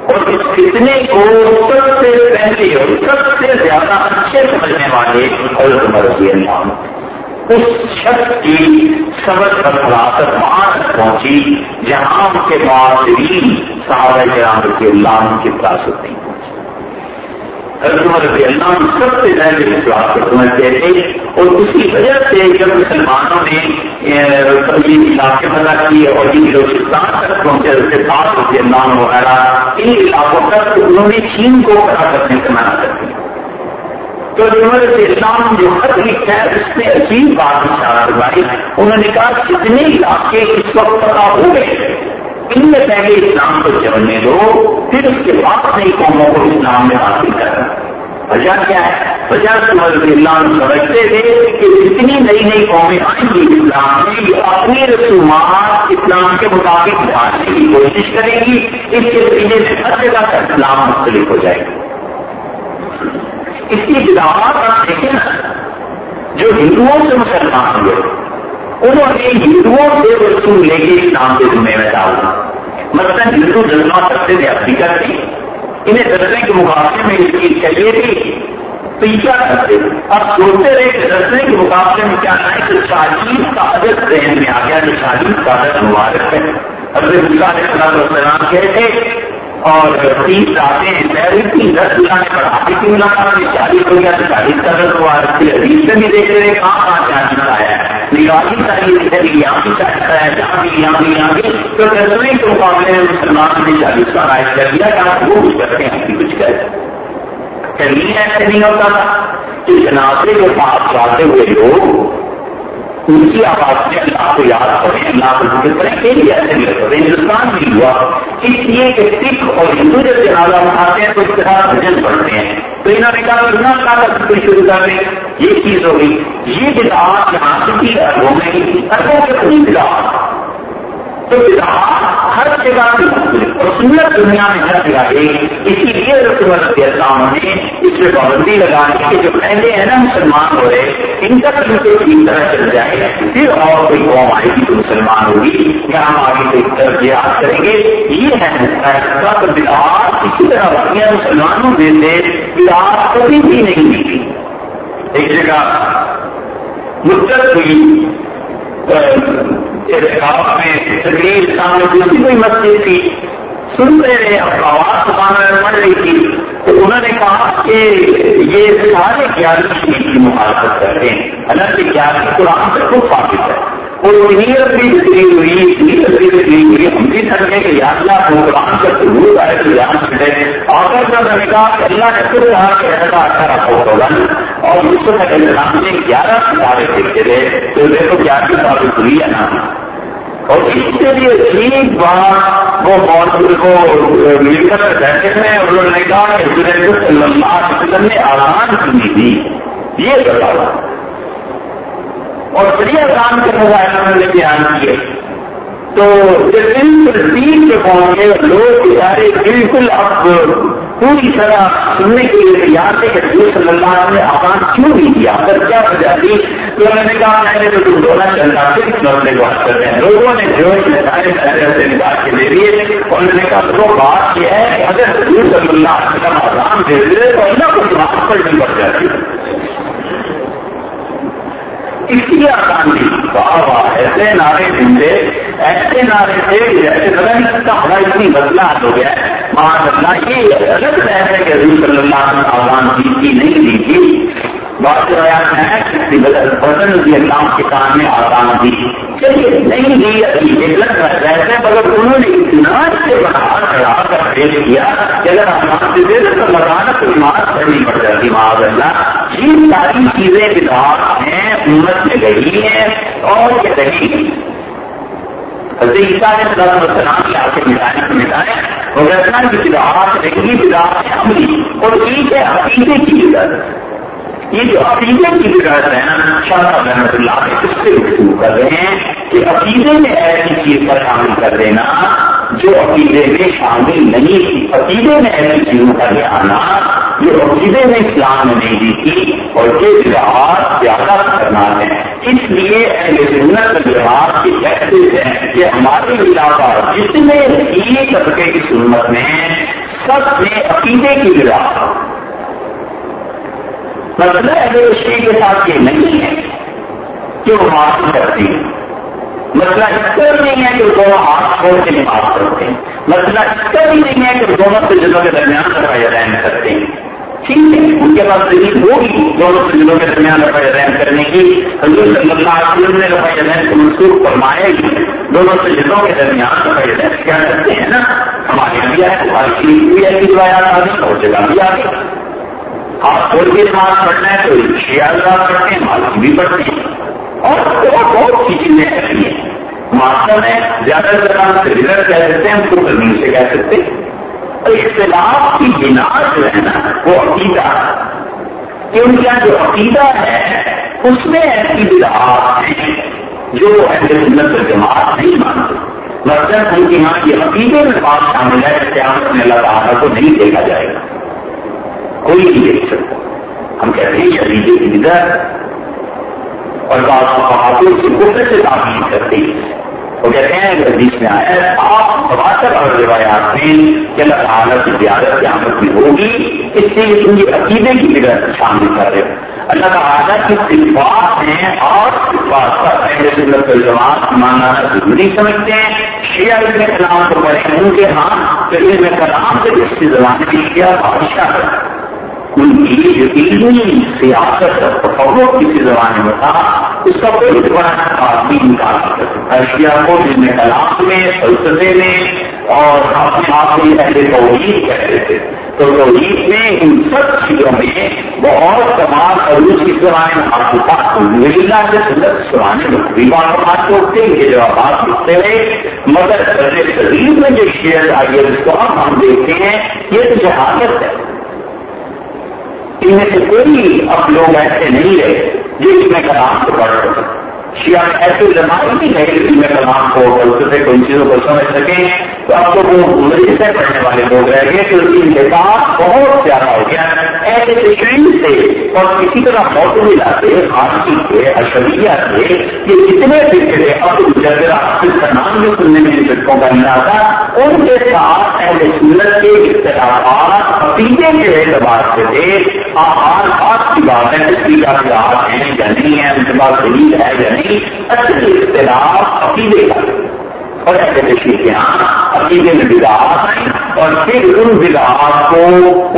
اور اس فتنے کو سب سے پہلے اور سب سے زیادہ اچھے سمجھنے والے حضرت مرضی اللہ اس شخص کی سبق پر فراست وہاں تک پہنچی جہاں ان کے معاشرین صحابہ کرام رضی اللہ کی فراست نہیں رضی اللہ سب سے پہلے وشواس کو سمجھتے تھے اور اسی وجہ سے جب مسلمانوں نے، یہ علاقے پیدا کیے اور ان بلوچستان تک پہنچے اس کے ساتھ رضی اللہ وغیرہ، ان علاقوں تک انہوں نے چین کو کھڑا کرنے سے منع کر دیا۔ تو جمہور اسلام جو خط لکھا ہے، اس میں عجیب بات اشارہ کروائی انہوں نے کہا، کتنے علاقے اس وقت پتا ہو گئے؟ ان میں پہلے اسلام کو چڑھنے دو، پھر اس کے بعد نئی قوموں کو اسلام میں حاصل کرنا وجہ کیا ہے؟ وجہ اللہ سمجھتے تھے کہ جتنی نئی نئی قومیں آئیں گی اسلام میں اپنی رسومات اسلام کے مطابق ڈھانچنے کی کوشش کریں گی۔ اس کے نتیجے سے ہر جگہ کا اسلام مختلف ہو جائے گا اس کی بداوات آپ دیکھیں نا جو ہندوؤں سے مسلمان ہوئے، انہوں نے ہندوؤں سے رسول لے کے اسلام کے ذمے میں ڈالا مثلاً ہندو جذبہ کرتے تھے حقیقت تھی۔ انہیں درجے کے مقابلے میں اس چیز چاہیے تھی۔ تو یہ کیا کرتے اب سوچتے رہے کہ درجے کے مقابلے میں کیا ہے کہ تعلیم کا عدد ذہن میں آ گیا جو تعلیم کا عدد مبارک ہے۔ حضرت اللہ السلام کہتے اور تیس راتیں تین دس لانے پر آپ کی ملاقات میں چالیس ہو گیا چالیس کا دس ہوا پھر حدیث میں بھی دیکھ رہے کہاں کہاں چالیس آیا ہے؟ نگاہی چالیس ہے یہاں بھی چالیس ہے، جہاں بھی یہاں بھی یہاں بھی تو دسویں کے مقابلے میں مسلمان نے چالیس کا رائے کر دیا کہ آپ وہ کچھ کرتے ہیں کچھ کرتے ایسے نہیں ہوتا تھا کہ جنازے کے پاس جاتے ہوئے لوگ ان کی آواز میں اللہ کو یاد کریں، اللہ کو ذکر کریں، کہ یہ ایسے نہیں ہوتا ہندوستان میں ہوا اس لیے کہ سکھ اور ہندو جب جنازہ اٹھاتے ہیں تو اس کے ساتھ بھجن پڑھتے ہیں۔ تو انہوں نے کہا اتنا کا ذکر شروع کر دیں یہ چیز ہوگی یہ بدعات یہاں سے بھی اربوں میں اربوں کے کوئی تو ہر جگہ اور سنت دنیا میں ہر جگہ ایک اسی لیے رسول اسلام نے اس میں پابندی لگانے کے جو پہلے ہیں نا مسلمان ہو رہے، ان کا تو ٹھیک طرح چل جائے پھر اور کوئی قوم آئے گی تو مسلمان ہوگی یا ہم آگے کوئی ترجیحات کریں گے۔ یہ ہے تو بلاس اسی طرح بڑھیا مسلمانوں میں سے بلاس کبھی بھی نہیں ملی۔ ایک جگہ مدت ہوئی میں تقریر سامنے دوسری کوئی مسجد تھی سن رہے اب آواز سبحان پڑ رہی تھی تو انہوں نے کہا کہ یہ سارے گیارہ کی مخالفت کرتے ہیں حالانکہ گیارہ قرآن سے خود واقف ہے اور تقریر ہوئی تقریر ہوئی ہم بھی کہ کا ضرور آئے تو ملے آخر اللہ نے کہا کہ ایسا اٹھارہ اور علیہ السلام نے گیارہ ستارے دیکھتے تھے، تو دیکھو گیارہ کتابیں ہوئی ہے نا اور اس سے بھی عجیب بات وہ کو مل کر بیٹھے ہیں، اور انہوں نے کہا کہ صلی اللہ علیہ وسلم نے آرام سنی تھی۔ یہ بتاؤ۔ اور بڑی آرام کے موبائل انہوں نے بیان کیے۔ تو جب بالکل تین کے پہنچ گئے لوگ بیچارے بالکل اب پوری طرح سننے کے لیے تیار تھے کہ رسول صلی اللہ علیہ نے آسان کیوں نہیں کیا؟ اگر کیا وجہ تھی؟ تو میں نے کہا، میں نے تو تم دونوں چل رہا پھر مسئلے کو بات کرتے ہیں لوگوں نے جو سارے پہلے سے نکال کے دے دیے۔ اور میں نے کہا، وہ بات یہ ہے کہ اگر رسول صلی اللہ علیہ وسلم آسان دے دیے تو اللہ کو بات پر نہیں پڑ جاتی۔ اس آسان تھی؟ واہ واہ، ایسے نعرے دے ایسے نعرے تھے جیسے اس کا بڑا اتنی بدلاؤ ہو گیا۔ ہے اللہ یہ الگ ہے کہ عظیم صلی اللہ علیہ وسلم آزان کی نہیں دی تھی۔ بات بیان ہے کہ بدن رضی اللہ کے کام میں آزان دی چلیے، نہیں دی، ابھی ایک لگ رہا مگر انہوں نے اتنا سے بڑھا چڑھا کر پیش کیا کہ اگر آزان سے دے تو مرانا تو نماز پڑھنی پڑ جاتی معاذ اللہ۔ یہ ساری چیزیں بدعات ہیں، امت میں گئی ہیں اور یہ رہی حضرت عیسیٰ نے صلی اللہ علیہ وسلم کی آنکھیں مٹانے کو مٹائے اور رسنا کی بدعات رہی بدعات عملی اور عید ہے عقیدے کی بدعت یہ جو عقیدے کی بدعت ہے نا شاہ صاحب رحمۃ اللہ اس سے گفتگو کر رہے ہیں کہ عقیدے میں ایسی چیز کا شامل کر دینا جو عقیدے میں شامل نہیں تھی۔ عقیدے میں ایسی چیزوں کا لے آنا جو عقیدے میں اسلام نہیں دی تھی اور یہ جہاز زیادہ کرنا ہے۔ اس لیے اہل سنت جہاز کی کہتے ہیں کہ ہمارے علاقہ جتنے ہی طبقے کی سنت میں سب میں عقیدے کی گرا مطلب اہل شی کے ساتھ یہ نہیں ہے کہ وہ معاف کرتی ہیں۔ مسئلہ اس کا مطلب بھی نہیں ہے کہ دونوں ہاتھ چھوڑ کے نماز کرتے ہیں۔ مسئلہ اس کا بھی نہیں ہے کہ دونوں سجدوں کے درمیان رفائی رحم کرتے ہیں۔ ٹھیک ہے، ان کے پاس دلیل ہوگی دونوں سجدوں کے درمیان رفائی رحم کرنے کی۔ حضور صلی اللہ علیہ وسلم نے رفائی رحم کو منسوخ فرمائے گی دونوں سجدوں کے درمیان رفائی رحم کیا کرتے ہیں نا؟ ہمارے یہاں بھی ہے، ہماری شریف بھی ایسی روایات آ گئی اور جگہ بھی آ گئی آپ کوئی بھی نماز پڑھنا ہے تو شیار پڑھتے ہیں، مالک بھی پڑھتے ہیں۔ اور بہت سی چیزیں ایسی ہیں۔ ماسٹر میں زیادہ سے زیادہ ریزلٹ کہہ سکتے ہیں، ہم کو زمین سے کہہ سکتے اور اختلاف کی بنا جو ہے نا، وہ عقیدہ کہ ان کا جو عقیدہ ہے، اس میں ایسی بدعات ہیں جو ایسے سنت جماعت نہیں مانتے۔ مطلب ان کی یہاں کی عقیدے میں بات شامل ہے، قیامت میں اللہ تعالیٰ کو نہیں دیکھا جائے گا۔ کوئی نہیں دیکھ سکتا۔ ہم کہتے ہیں یہ عقیدے کی بدعت اور بعض سے گفت سے تعمیر کرتے ہیں۔ وہ کہتے ہیں کہ حدیث میں آیا آپ مباشر اور روایات میں کہ اللہ تعالیٰ کی زیادت قیامت میں ہوگی، اس سے ان کی عقیدے کی جگہ شامل کر رہے ہو اللہ تعالیٰ کی صفات ہیں اور صفات کا پہلے سنت الجماعت مانا ضروری سمجھتے ہیں۔ شیعہ ابن کلام کو پڑھے ان کے ہاں تو ابن کلام سے اس کی زبان میں کیا بادشاہ ان کی جو علمی سیاست تصور کسی زمانے میں تھا اس کا کوئی بڑا آدمی نکال سکتا اشیا کو جن میں کلام میں، فلسفے میں اور اپنے آپ کو ایسے توحید کہتے تھے۔ تو توحید میں ان سب چیزوں میں بہت کمال اور اس کی زمانے میں آپ کو بات ملا سے سندر زمانے میں بھی بات بات کرتے ہیں یہ جوابات لکھتے رہے۔ مگر شریر میں جو شیئر آئیے اس کو ہم دیکھتے ہیں، یہ تو جہازت ہے۔ ان میں سے کوئی اب لوگ ایسے نہیں رہے جس میں کلام کو پڑھ سکتے ایسے زمانے بھی ہے کہ جن میں کلام کو فلسفے کو ان چیزوں کو سمجھ سکیں تو اب تو وہ مدرسے پڑھنے والے لوگ رہ گئے کہ اس کی انتظام بہت زیادہ ہو گیا۔ ایسے تشریح سے اور کسی طرح موٹو لاتے خاصی کے اشریہ سے یہ جتنے فرقے تھے اب جگہ کا نام جو سننے میں فرقوں کا ملا تھا، ان کے ساتھ اہل سنت کے اختلافات عقیدے کے اعتبار سے تھے۔ آج بات کی بات ہے، اس کی کاغذات ہیں یا نہیں ہے ان کے پاس دلیل ہے یا نہیں اصل اختلاف عقیدے کا اور ایسے کے یہاں عقیدے میں بدعات اور پھر ان بدعات کو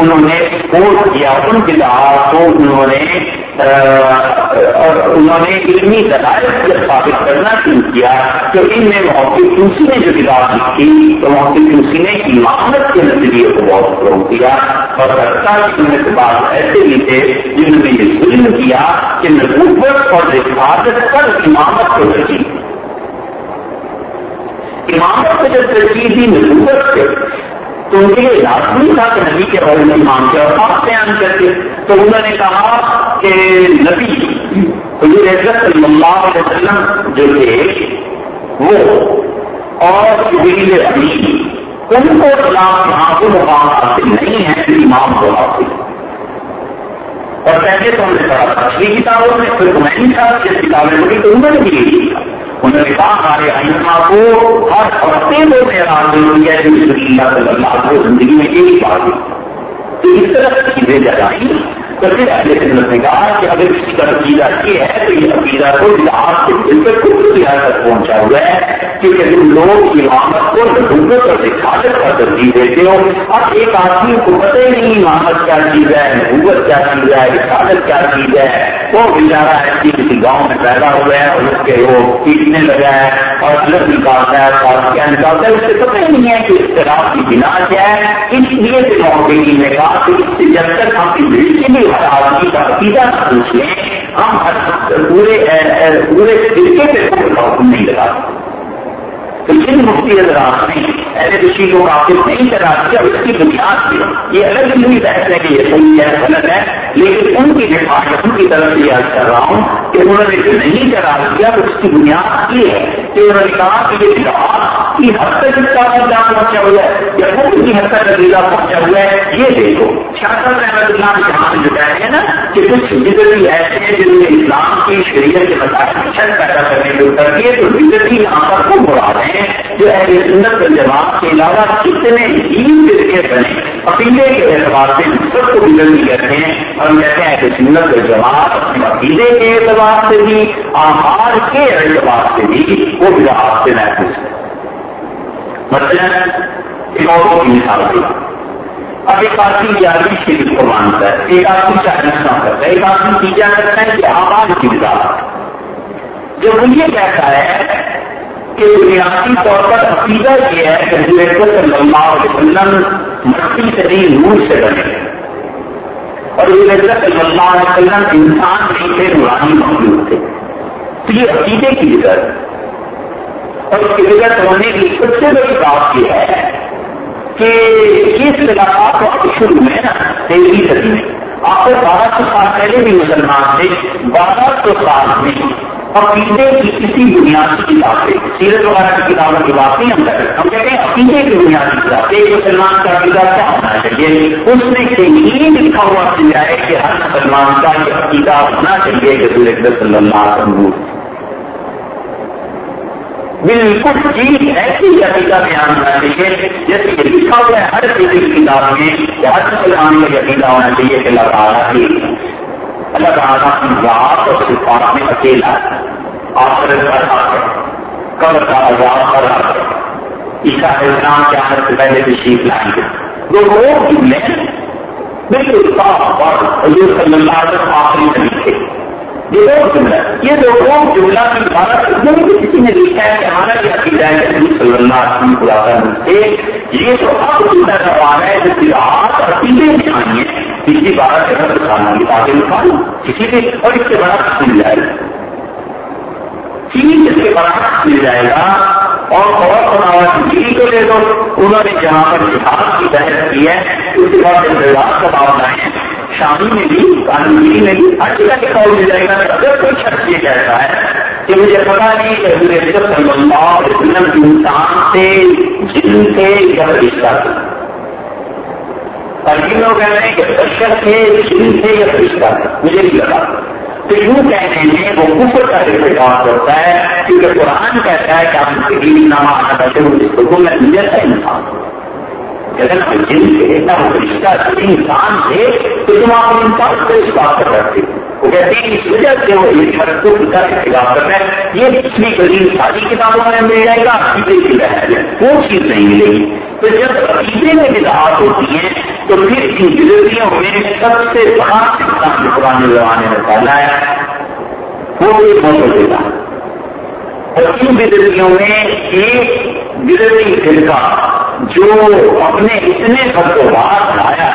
انہوں نے کوٹ کیا، ان بدعات کو انہوں نے اور انہوں نے علمی دلائل سے ثابت کرنا شروع کیا کہ ان میں محفوظ تلسی نے جو کتاب لکھی، تو محفوظ تلسی نے امامت کے نظریے کو بہت فروغ کیا اور سرکا ان میں سے ایسے بھی تھے جنہوں نے یہ ظلم کیا کہ نبوت اور حفاظت پر امامت کو رکھی امامت کو جب ترجیح دی نبوت سے تو ان کے لیے لازمی تھا کہ نبی کے بارے میں مانتے اور آپ بیان کرتے۔ تو انہوں نے کہا کہ نبی، حضور عزت صلی اللہ علیہ وسلم جو تھے، وہ اور جبریل امین ان کو اسلام یہاں کو مقام حاصل نہیں ہے، امام کو حاصل۔ اور پہلے تو ہم نے پڑھا پچھلی کتابوں میں پھر میں نہیں تھا، جس کتابیں بڑی تو انہوں نے بھی یہی انہوں نے کہا، ہمارے ائمہ کو ہر ہفتے میں اعلان ضروری ہو گیا اللہ صلی اللہ کو زندگی میں یہی بات تو اس طرح کی چیزیں جگائی تو پھر اہل سنت نے کہا کہ اگر کسی کا عقیدہ یہ ہے تو یہ عقیدہ کو آپ سے بالکل خود تک پہنچا ہوا ہے۔ کیونکہ تم لوگ امامت کو نبوت اور رسالت کا ترجیح دیتے ہو اب ایک آدمی کو پتہ ہی نہیں امامت کیا چیز ہے، نبوت کیا چیز ہے رسالت کیا چیز ہے۔ وہ بیچارہ ہے کہ کسی گاؤں میں پیدا ہوا ہے اور اس کے وہ پیٹنے لگا ہے اور الگ نکالتا ہے اور کیا نکالتا ہے، اس سے پتہ ہی نہیں ہے کہ اختلاف کی بنا کیا ہے۔ اس لیے پھر نے کہا جب تک ہم کی بھی آدمی کا عقیدہ سمجھ لیں ہم پورے پورے طریقے پہ نہیں لگا سکتے۔ تو جن مفتی حضرات نے ایسے کسی کو واقف نہیں کرا دیا اس کی بنیاد سے یہ الگ نہیں بحث ہے کہ یہ صحیح ہے، غلط ہے، لیکن ان کی ان کی طرف سے یاد کر رہا ہوں کہ انہوں نے جو نہیں کرا دیا تو اس کی بنیاد یہ ہے کہ انہوں نے کہا کہ یہ کی حد تک اس کا عقیدہ پہنچا ہوا ہے، یا وہ کی حد تک عقیدہ پہنچا ہوا ہے۔ یہ دیکھو شاکر رحمت اللہ جہاں جو کہہ رہے ہیں نا کہ کچھ بدری ایسے ہیں جن میں اسلام کی شریعت کے مسائل شک پیدا کرنے کی اترتی ہے تو بدری یہاں پر خوب مرا رہے ہیں جو اہل سنت جماعت کے علاوہ کتنے دین فرقے بنے، عقیدے کے اعتبار سے سب کو بدرنی کہتے ہیں۔ اور کہتے ہیں کہ سنت جماعت عقیدے کے اعتبار سے بھی آہار کے اعتبار سے بھی وہ بھی سے محفوظ ہے مثلاً ایک اور مثال دی اب ایک آدمی گیارہویں شریف کو مانتا ہے۔ ایک آدمی چاہنا کرتا ہے۔ ایک آدمی کی تیجا کرتا ہے کہ آواز کی مثال جو مجھے کہتا ہے کہ بنیادی طور پر عقیدہ یہ ہے کہ حضرت صلی اللہ علیہ وسلم مٹی سے نہیں نور سے بنے اور حضرت صلی اللہ علیہ وسلم انسان نہیں تھے نورانی مخلوق تھے۔ تو یہ عقیدے کی جگہ اور اس کی وجہ ہونے کی سب سے بڑی بات یہ ہے کہ اس علاقہ کو شروع میں نا تیرہویں صدی میں آپ کو بارہ سو سال پہلے بھی مسلمان تھے، بارہ سو سال میں۔ عقیدے کی کسی بنیادی کتاب سے سیرت وغیرہ کی کتابوں کی بات نہیں ہم کرتے ہم کہتے ہیں عقیدے کی بنیادی کتاب ایک مسلمان کا عقیدہ کیا ہونا چاہیے؟ اس میں سے یہ لکھا ہوا مل جائے کہ ہر مسلمان کا یہ عقیدہ ہونا چاہیے کہ سورج صلی اللہ علیہ وسلم۔ بالکل چیز ایسی عقیدہ بیان ہونا چاہیے۔ جیسے کہ لکھا ہوا ہے ہر کسی کی کتاب میں کہ ہر مسلمان میں عقیدہ ہونا چاہیے کہ اللہ تعالیٰ کی اللہ تعالیٰ کی ذات اور صفات میں اکیلا آخر کب کا عذاب کر رہا ہے عیسا اسلام کے آخر سے پہلے تشریف لائیں گے۔ جو لوگ جملے بالکل صاف اور حضور صلی اللہ علیہ وسلم آخری نبی تھے۔ یہ دو جملہ یہ دو جملہ کی عبارت کسی نے لکھا ہے کہ ہمارا یہ عقیدہ ہے۔ کہ صلی اللہ علیہ وسلم سے یہ تو اب جملہ سوال ہے جس کی آپ عقیدے میں آئیے کسی بارہ جگہ دکھانا بھی آگے دکھانا کسی بھی اور اس کے بعد مل جائے گا۔ چیز اس کے بعد مل جائے گا۔ اور بہت بڑا جی کو لے دو انہوں نے جہاں پر جہاز کی بحث کی ہے، اس کے بعد انتظار کا باب لائے شامی میں بھی کانگیری میں بھی ہر جگہ کے قول مل جائے گا۔ اگر کوئی شخص یہ کہتا ہے کہ مجھے پتا نہیں کہ حضور صلی اللہ علیہ وسلم انسان سے، جن سے یا فرشتہ تھا اور جن لوگ کہہ رہے ہیں کہ بشر سے، جن سے یا فرشتہ تھا مجھے نہیں لگا تو یوں کہنے میں وہ کفر کا ارتقاب کرتا ہے، کیونکہ قرآن کہتا ہے کہ آپ سے دین نہ مانا کرتے ہو جس جن سے اتنا رشتہ انسان تھے تو تم آپ انسان کو اس بات پر رکھتے وہ کہتے ہیں اس وجہ سے وہ ایک مرتب کا اختلاف کرنا ہے یہ پچھلی قدیم ساری کتابوں میں مل جائے گا عقیدے کی بحث ہے۔ وہ چیز نہیں ملے گی۔ تو جب عقیدے میں بدعات ہوتی ہیں تو پھر ان بزرگیوں میں سب سے بڑا انسان پرانے زمانے میں پھیلا ہے، وہ ایک موقع دیتا اور ان بزرگیوں میں ایک بزرگی فرقہ جو اپنے اتنے بدوبار لایا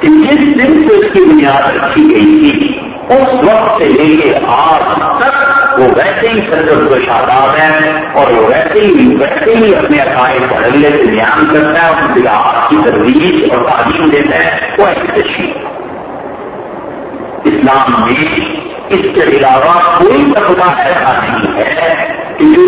کہ جس دن سے اس کی بنیاد رکھی گئی تھی، اس وقت سے لے کے آج تک وہ ویسے ہی سجد کو شاداب ہے اور وہ ویسے ہی ویسے ہی اپنے عقائد کو اگلے سے بیان کرتا ہے اور بلاحت کی ترویج اور تعلیم دیتا ہے، وہ ایسی اسلام میں اس کے علاوہ کوئی طبقہ ایسا نہیں ہے۔ کہ جو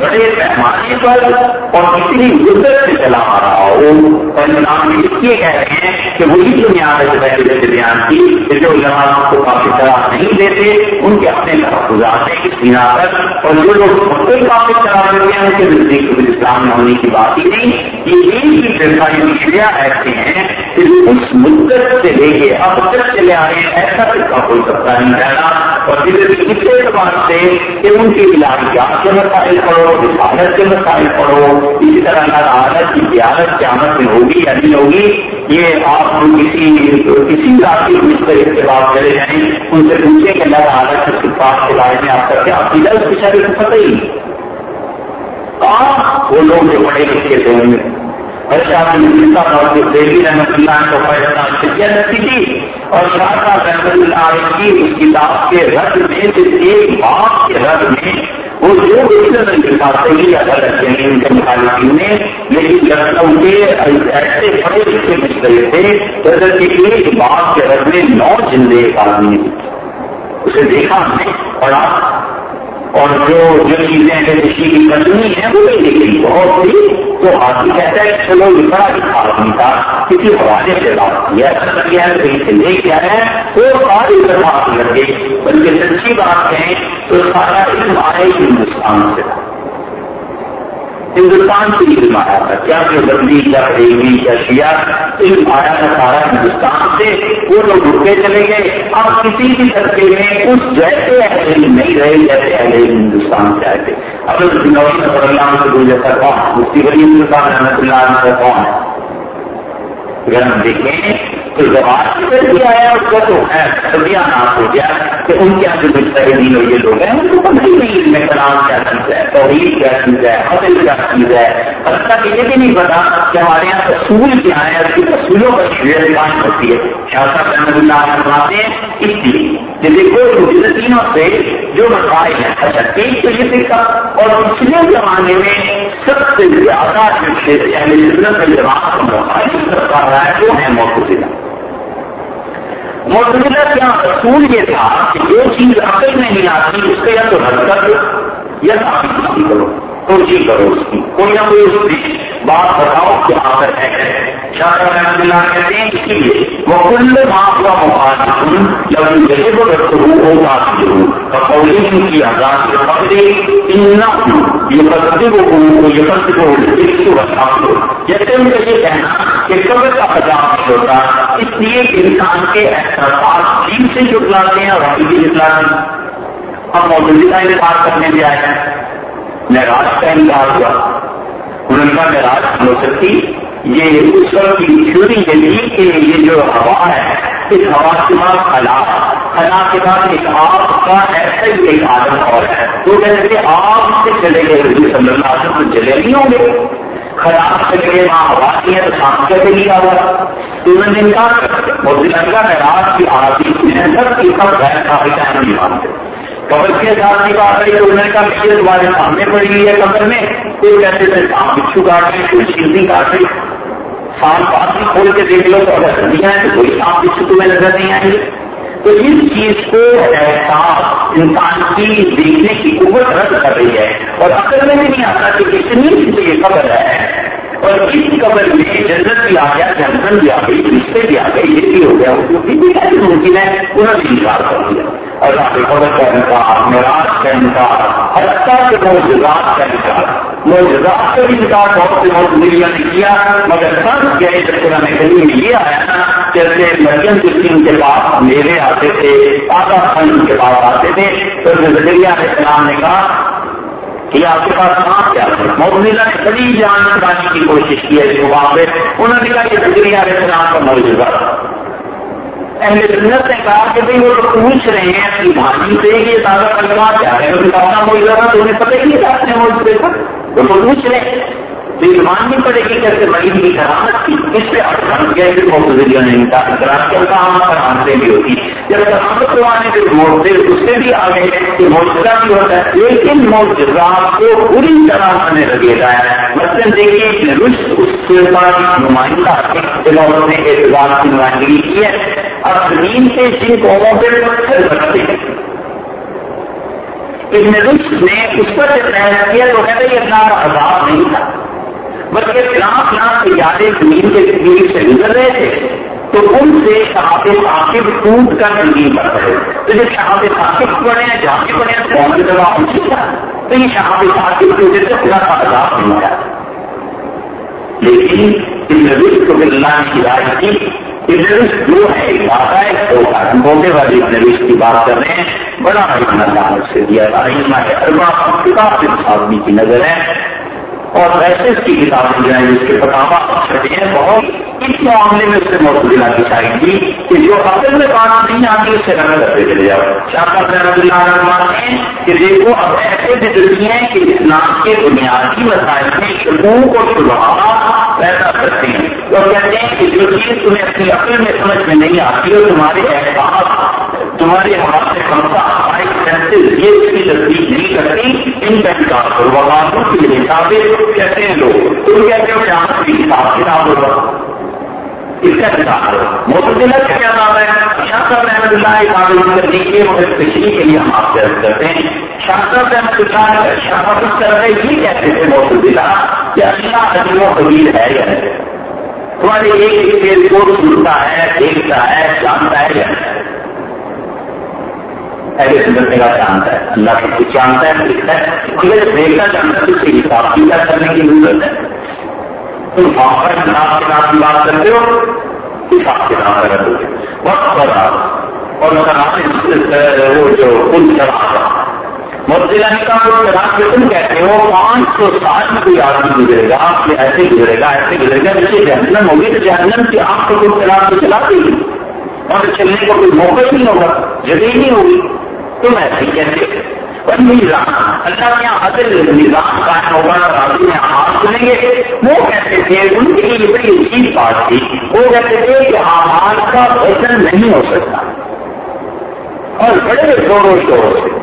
بڑے پیمانے پر اور اتنی مدت سے چلا آ رہا ہو اور اسلام اس لیے کہہ رہے ہیں کہ وہی دنیا ہے پہلے سے بیان کی، کہ جو علماء کو کافی طرح نہیں دیتے، ان کے اپنے تحفظات ہیں اس بنا پر اور جو لوگ خود کافی طرح دیتے ہیں، ان کے نزدیک اسلام میں ہونے کی بات ہی نہیں۔ یہ ایک ہی سرکاری مشیا ایسے ہیں کہ اس مدت سے لے کے اب تک چلے آ رہے ہیں، ایسا طریقہ کوئی سکتا نہیں۔ رہنا اور اس اعتبار سے کہ ان کی علاقیات کے مسائل پڑھو رسالت کے مسائل پڑھو، اسی طرح اللہ عادت کی قیادت قیامت میں ہوگی یا نہیں ہوگی، یہ آپ کسی کسی علاقے مستقل کے بعد چلے جائیں، ان سے پوچھیں کہ اللہ عادت کے صفات کے بارے میں آپ کا کیا عقیدہ اس بچارے کو پتہ ہی کہاں وہ لوگ جو پڑھے لکھے تھے ہوں گے رحمت اللہ کو فیصلہ اور شاہ صاحب رحمت اللہ کی اس کتاب کے رد میں ایک باپ کے رد میں وہ جو صحیح ادا رکھتے ہیں، ان کے مخالفین نے لیکن لکھنؤ کے ایسے بڑے حصے مشکل تھے جیسے کہ ایک باپ کے رد میں نو جلدے ایک آدمی اسے دیکھا ہم نے، اور اور جو جو چیزیں کسی کی کمی ہے وہ نہیں دیکھی بہت تھی تو آدمی کہتا ہے چلو، یہ بڑا لکھا آدمی تھا کسی حوالے سے بات کیا کہیں سے لے کے آیا ہے، وہ ساری بات لگے بلکہ سچی بات کہیں تو سارا علم آئے ہندوستان سے۔ تھا ہندوستان سے علم آیا تھا کیا جو بندی کیا ریوی کیا شیا علم آیا تھا سارا ہندوستان سے وہ لوگ اٹھتے چلے گئے۔ اب کسی بھی طبقے میں اس جیسے اہل نہیں رہے، جیسے اہل ہندوستان سے آئے تھے۔ اب نوی اللہ سے جیسا کون مفتی ولی ہندوستان، رحمت اللہ علیہ کون ہے اگر ہم دیکھیں تو زبان کی طرف آیا اس کا تو ہے سبیا نام ہو گیا کہ ان کے اندر کچھ سارے دین یہ لوگ ہیں، ان کو پتہ ہی نہیں میں کلام کیا چیز ہے، توحید کیا چیز ہے حسن کیا چیز ہے۔ حتیٰ کہ یہ بھی نہیں پتا کہ ہمارے یہاں اصول کیا ہے اس کی اصولوں پر شیر بیان ہوتی ہے۔ شاہ صاحب رحمۃ اللہ فرماتے ہیں، اس لیے کہ دیکھو ان تینوں سے جو مسائل ہیں اچھا ایک تو یہ سکھا اور پچھلے زمانے میں سب سے زیادہ جو یعنی کا جواب کو مخالف کر رہا ہے وہ ہے، موقع موجودہ کیا؟ اصول یہ تھا کہ جو چیز عقل نہیں آتی، اس کا یا تو حرکت یا ثابت نہیں کرو۔ کوشش کرو اس کی کوئی نہ کوئی اس کی بات بتاؤ کہ آخر ہے؟ شاہ رحمت اللہ کہتے ہیں اسی لیے وہ کل کا جب جیسے وہ کی آزاد کے یہ کو یہ کو اس کو بتا دو جیسے ان کا یہ کہنا کہ قبر کا حجاب ہوتا، اس لیے انسان کے احساسات دین سے جٹلاتے ہیں اور حقیقی جٹلاتے ہیں ہم موجودہ انکار کرنے بھی آئے ہیں۔ معراج کا انکار ہوا۔ انہوں نے کہا معراج ہو سکتی۔ یہ اس وقت کی تھیوری یہ تھی کہ یہ جو ہوا ہے، اس ہوا کے بعد خلا۔ خلا کے بعد ایک آپ کا ایسا ہی ایک عادت اور ہے۔ تو کہتے آپ سے چلے گئے حضور صلی اللہ علیہ وسلم چلے نہیں ہوں گے۔ خراب سے لگے وہاں ہوا کی ہے تو سانس کیسے لیا ہوا؟ تو انہوں نے انکار کر اور لنکا میں رات کی آرتی میں سب کی سب غیر کافی ٹائم نہیں مانتے قبر کے ساتھ کی بات رہی تو انہوں نے کہا کہ تمہارے سامنے پڑی ہوئی ہے قبر میں۔ کوئی کہتے تھے سام بچھو کاٹ رہی کوئی چیزیں کاٹ رہی سام پاس بھی کھول کے دیکھ لو تو اگر سردیاں ہیں تو کوئی سام بچھو تمہیں نظر نہیں آئیں گے تو اس چیز کو احساس انسان کی دیکھنے کی قوت رد کر رہی ہے۔ اور اصل میں نہیں آتا کہ اتنی سے یہ خبر ہے۔ اور اس قبر میں جنت بھی آ گیا جنگل بھی آ گئی، رشتے بھی آ گئی یہ بھی ہو گیا، وہ بھی ممکن ہے، انہوں نے انکار کر دیا۔ اللہ کے قبر کا انکار معراج کا انکار، حتیٰ کے موجودات کا انکار۔ موجودات کا بھی انکار بہت سے بہت ملیا نے کیا، مگر سب گئے، جب قرآن کریم میں یہ آیا نا، جیسے مریم جسم کے پاس میرے آتے تھے آتا خان کے پاس آتے تھے، تو نظریہ علیہ السلام نے کہا یہ آپ کے پاس کہاں کیا موزلہ نے بڑی جان بتانے کی کوشش کی ہے، اس وہاں پہ انہوں نے کہا کہ نظریہ علیہ السلام کا موجودہ اہل سنت نے کہا کہ بھائی وہ تو پوچھ رہے ہیں اپنی بھاجی سے کہ یہ تازہ کلمات کیا ہے۔ کیونکہ اپنا موجودہ تھا تو انہیں پتہ ہی نہیں تھا اپنے موجودے پر وہ تو پوچھ رہے ہیں۔ یہ ماننی پڑے گی کیسے مریض کی کرامت تھی، اس سے اٹھن گئے پھر موتزلیوں نے انکار کرا کہ کہاں کرامتیں بھی ہوتی۔ جب کرامت کو آنے کے موتر اس سے بھی آگے کہ موجودہ بھی ہوتا ہے، لیکن موجودہ کو پوری طرح آنے لگے گا۔ مثلاً دیکھیے رشت اس کے بعد نمائندہ انہوں نے اعتبار کی نمائندگی کی ہے۔ اب زمین سے جن قوموں پہ پتھر رکھتے ہیں۔ ابن رشد نے اس پر جب فیصلہ کیا، تو کہتے یہ اتنا عذاب نہیں تھا۔ بلکہ لاکھ لاکھ یادیں زمین کے زمین سے گزر رہے تھے، تو ان سے صحاب ثاقب ٹوٹ کر زمین پر پڑے۔ تو جب صحاب ثاقب پڑے ہیں، جہاں بھی پڑے ہیں کون کی جگہ اونچی تھا تو یہ صحاب ثاقب کی وجہ سے پورا کا عذاب نہیں تھا لیکن ابن رشد کو اللہ نے ہدایت کی جو ہے بات ہے تو بولنے والی نویش کی بات کر رہے ہیں۔ بڑا اللہ سے دیا آدمی کی نظر ہے۔ اور ویسے اس کی کتابیں جو ہیں اس کے فتوا چھٹے ہیں، بہت اس معاملے میں اس سے موت دلاتی چاہیے تھی کہ جو اصل میں بات نہیں آتی، اس سے نظر کرتے چلے جاؤ۔ شاہ رحمد اللہ رحمان ہیں کہ دیکھو، اب ایسے بھی ہیں کہ اسلام کے بنیادی مسائل میں شکوک اور شبہ پیدا کرتے ہیں۔ اور کہتے ہیں کہ جو چیز تمہیں اپنی عقل میں سمجھ میں نہیں آتی ہو تمہارے احساس تمہارے ہاتھ سے کمتا ہماری یہ اس کی تصدیق نہیں کرتی، ان کا انکار کرو۔ وقانوں کے حساب کہتے ہیں لوگ، تم کہتے ہو کہ آپ کی حساب کتاب ہوگا اس کا انکار متدلہ کا کیا نام ہے؟ شاہ صاحب رحمۃ اللہ قابل کرنے کے مگر تشریح کے لیے ہم آپ سے کرتے ہیں۔ شاہ صاحب رحمۃ اللہ شاہ صاحب اس طرح یہ کہتے تھے متدلہ کہ اللہ عظیم و قبیل ہے یا نہیں؟ تمہارے ایک ایک کو سنتا ہے، دیکھتا ہے، جانتا ہے یا نہیں؟ ایسے سمجھنے کا جانتا ہے۔ اللہ سب کچھ جانتا ہے لکھتا ہے۔ مگر دیکھنا جانتا ہے تو اس سے حساب کتاب کرنے کی ضرورت ہے۔ تم وہاں پر حساب کتاب کی بات کرتے ہو حساب کتاب کر دو وقت پر اور وہ جو پل چلا مرزلہ نے کہا وہ رات میں تم کہتے ہو، پانچ سو سال میں کوئی آدمی گزرے گا، آپ سے ایسے گزرے گا، ایسے گزرے گا جیسے جہنم ہوگی تو جہنم کی آپ کو کوئی چلا تو چلاتی اور چلنے کا کوئی موقع ہی نہیں ہوگا، جگہ ہی نہیں ہوگی۔ تم ایسے کہتے اور نظام، اللہ کے عدل نظام قائم ہوگا، راضی میں ہاتھ سنیں گے۔ وہ کہتے تھے، ان کے لیے بڑی عجیب بات تھی۔ وہ کہتے تھے کہ آواز کا وزن نہیں ہو سکتا۔ اور بڑے زوروں شور سے۔